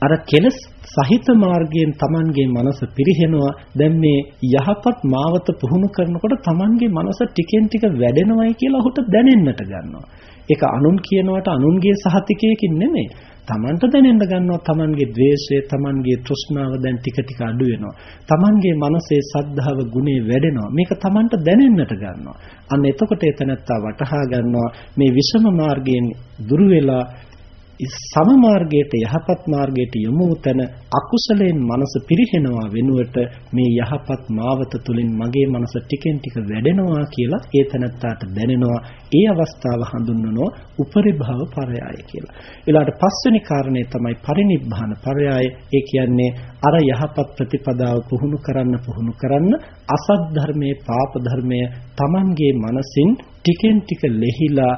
අර කෙලස් සහිත මාර්ගයෙන් Tamanගේ මනස පිරිහෙනවා. දැන් මේ යහපත් මාවත පුහුණු කරනකොට Tamanගේ මනස ටිකෙන් ටික වැඩෙනවයි කියලා ඔහුට දැනෙන්නට ගන්නවා. ඒක අනුන් කියනවට අනුන්ගේ සහතිකයකින් නෙමෙයි. තමන්ට දැනෙන්න ගන්නවා තමන්ගේ द्वේෂය තමන්ගේ තෘෂ්ණාව දැන් ටික ටික අඩු වෙනවා. තමන්ගේ මනසේ සද්ධාව ගුණේ වැඩෙනවා. මේක තමන්ට දැනෙන්නට ගන්නවා. අන්න එතකොට එතනත්තා වටහා ගන්නවා. මේ විෂම මාර්ගයෙන් දුරු වෙලා සම මාර්ගයට යහපත් මාර්ගයට යොමු තැන අකුසලයෙන් මනස පිරිහෙනවා වෙනුවට මේ යහපත් මාවත තුලින් මගේ මනස ටිකෙන් ටික වැඩෙනවා කියලා ඒ තැනත්තාට දැනෙනවා ඒ අවස්ථාව හඳුන්වනවා උපරිභව පරයය කියලා. ඊළාට පස්වෙනි කාරණේ තමයි පරිනිබ්බාන පරයය. ඒ කියන්නේ අර යහපත් ප්‍රතිපදාව පුහුණු කරන්න පුහුණු කරන්න අසත් ධර්මයේ පාප ධර්මයේ Tamanගේ මනසින් ටිකෙන් ටික ලෙහිලා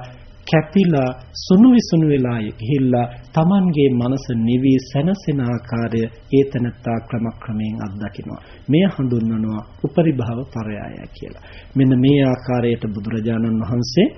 කැපිලා සුණු විසුණු වෙලා ගිහිල්ලා Tamanගේ මනස නිවි සැනසෙන ආකාරය ඒතනත්තා ක්‍රමක්‍රමයෙන් අත්දකිනවා. මෙය හඳුන්වනවා උපරිභව පරයය කියලා. මෙන්න මේ ආකාරයට බුදුරජාණන් වහන්සේ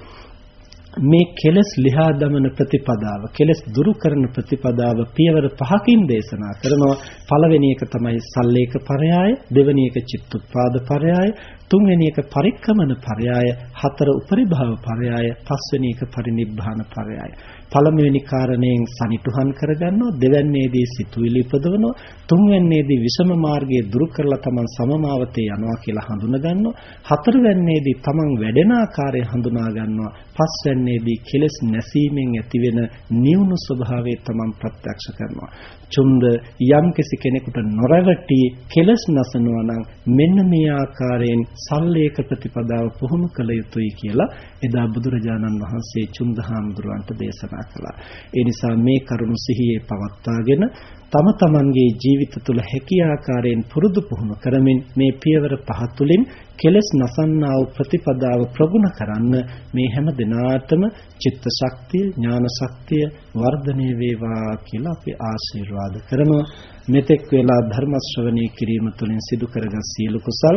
මේ කෙලස් ලිහා දමන ප්‍රතිපදාව කෙලස් දුරු කරන ප්‍රතිපදාව පියවර පහකින් දේශනා කරනවා. පළවෙනි එක තමයි සල්ලේක පරයය දෙවෙනි එක චිත්තුත්පාද පරයය තුන්වෙනි එක පරික්කමන පරයය හතර උපරිභව පරයය පස්වෙනි එක පරිනිබ්බාන පරයය. පළමුවෙනි කාරණයෙන් සනිටුහන් කරගන්නවා දෙවැන්නේදී සිතුවිලි උපදවනවා තුන්වැන්නේදී විෂම මාර්ගයේ දුරු කරලා තමන් සමමාවතේ යනවා කියලා හඳුනා ගන්නවා හතරවැන්නේදී තමන් වැඩෙන ආකාරය හඳුනා ගන්නවා පස්වැන්නේදී කෙලස් නැසීමෙන් ඇතිවෙන නියුණු ස්වභාවය තමන් ප්‍රත්‍යක්ෂ කරනවා. චුන්ද යම්කිසි කෙනෙකුට නොරවටි කෙලස් නසනවා නම් මෙන්න මේ ආකාරයෙන් සල්ලේක ප්‍රතිපදාව පුහුණු කළ යුතුයි කියලා එදා බුදුරජාණන් වහන්සේ චුන්දහාමුදුරන්ට දේශනා කළා. ඒ නිසා මේ කරුණු සිහියේ පවත්වාගෙන තම තමන්ගේ ජීවිත තුළ හැකි ආකාරයෙන් පුරුදු පුහුණු කරමින් මේ පියවර පහ තුලින් කෙලස් නසන්නා වූ ප්‍රතිපදාව ප්‍රගුණ කරන්න මේ හැම දිනාටම චිත්ත ශක්තිය ඥාන ශක්තිය වර්ධනය වේවා කියලා අපි ආශිර්වාද කරනවා. මෙතෙක් වේලා ධර්ම ශ්‍රවණය කිරීම තුළින් සිදු කරගත් සීල කුසල්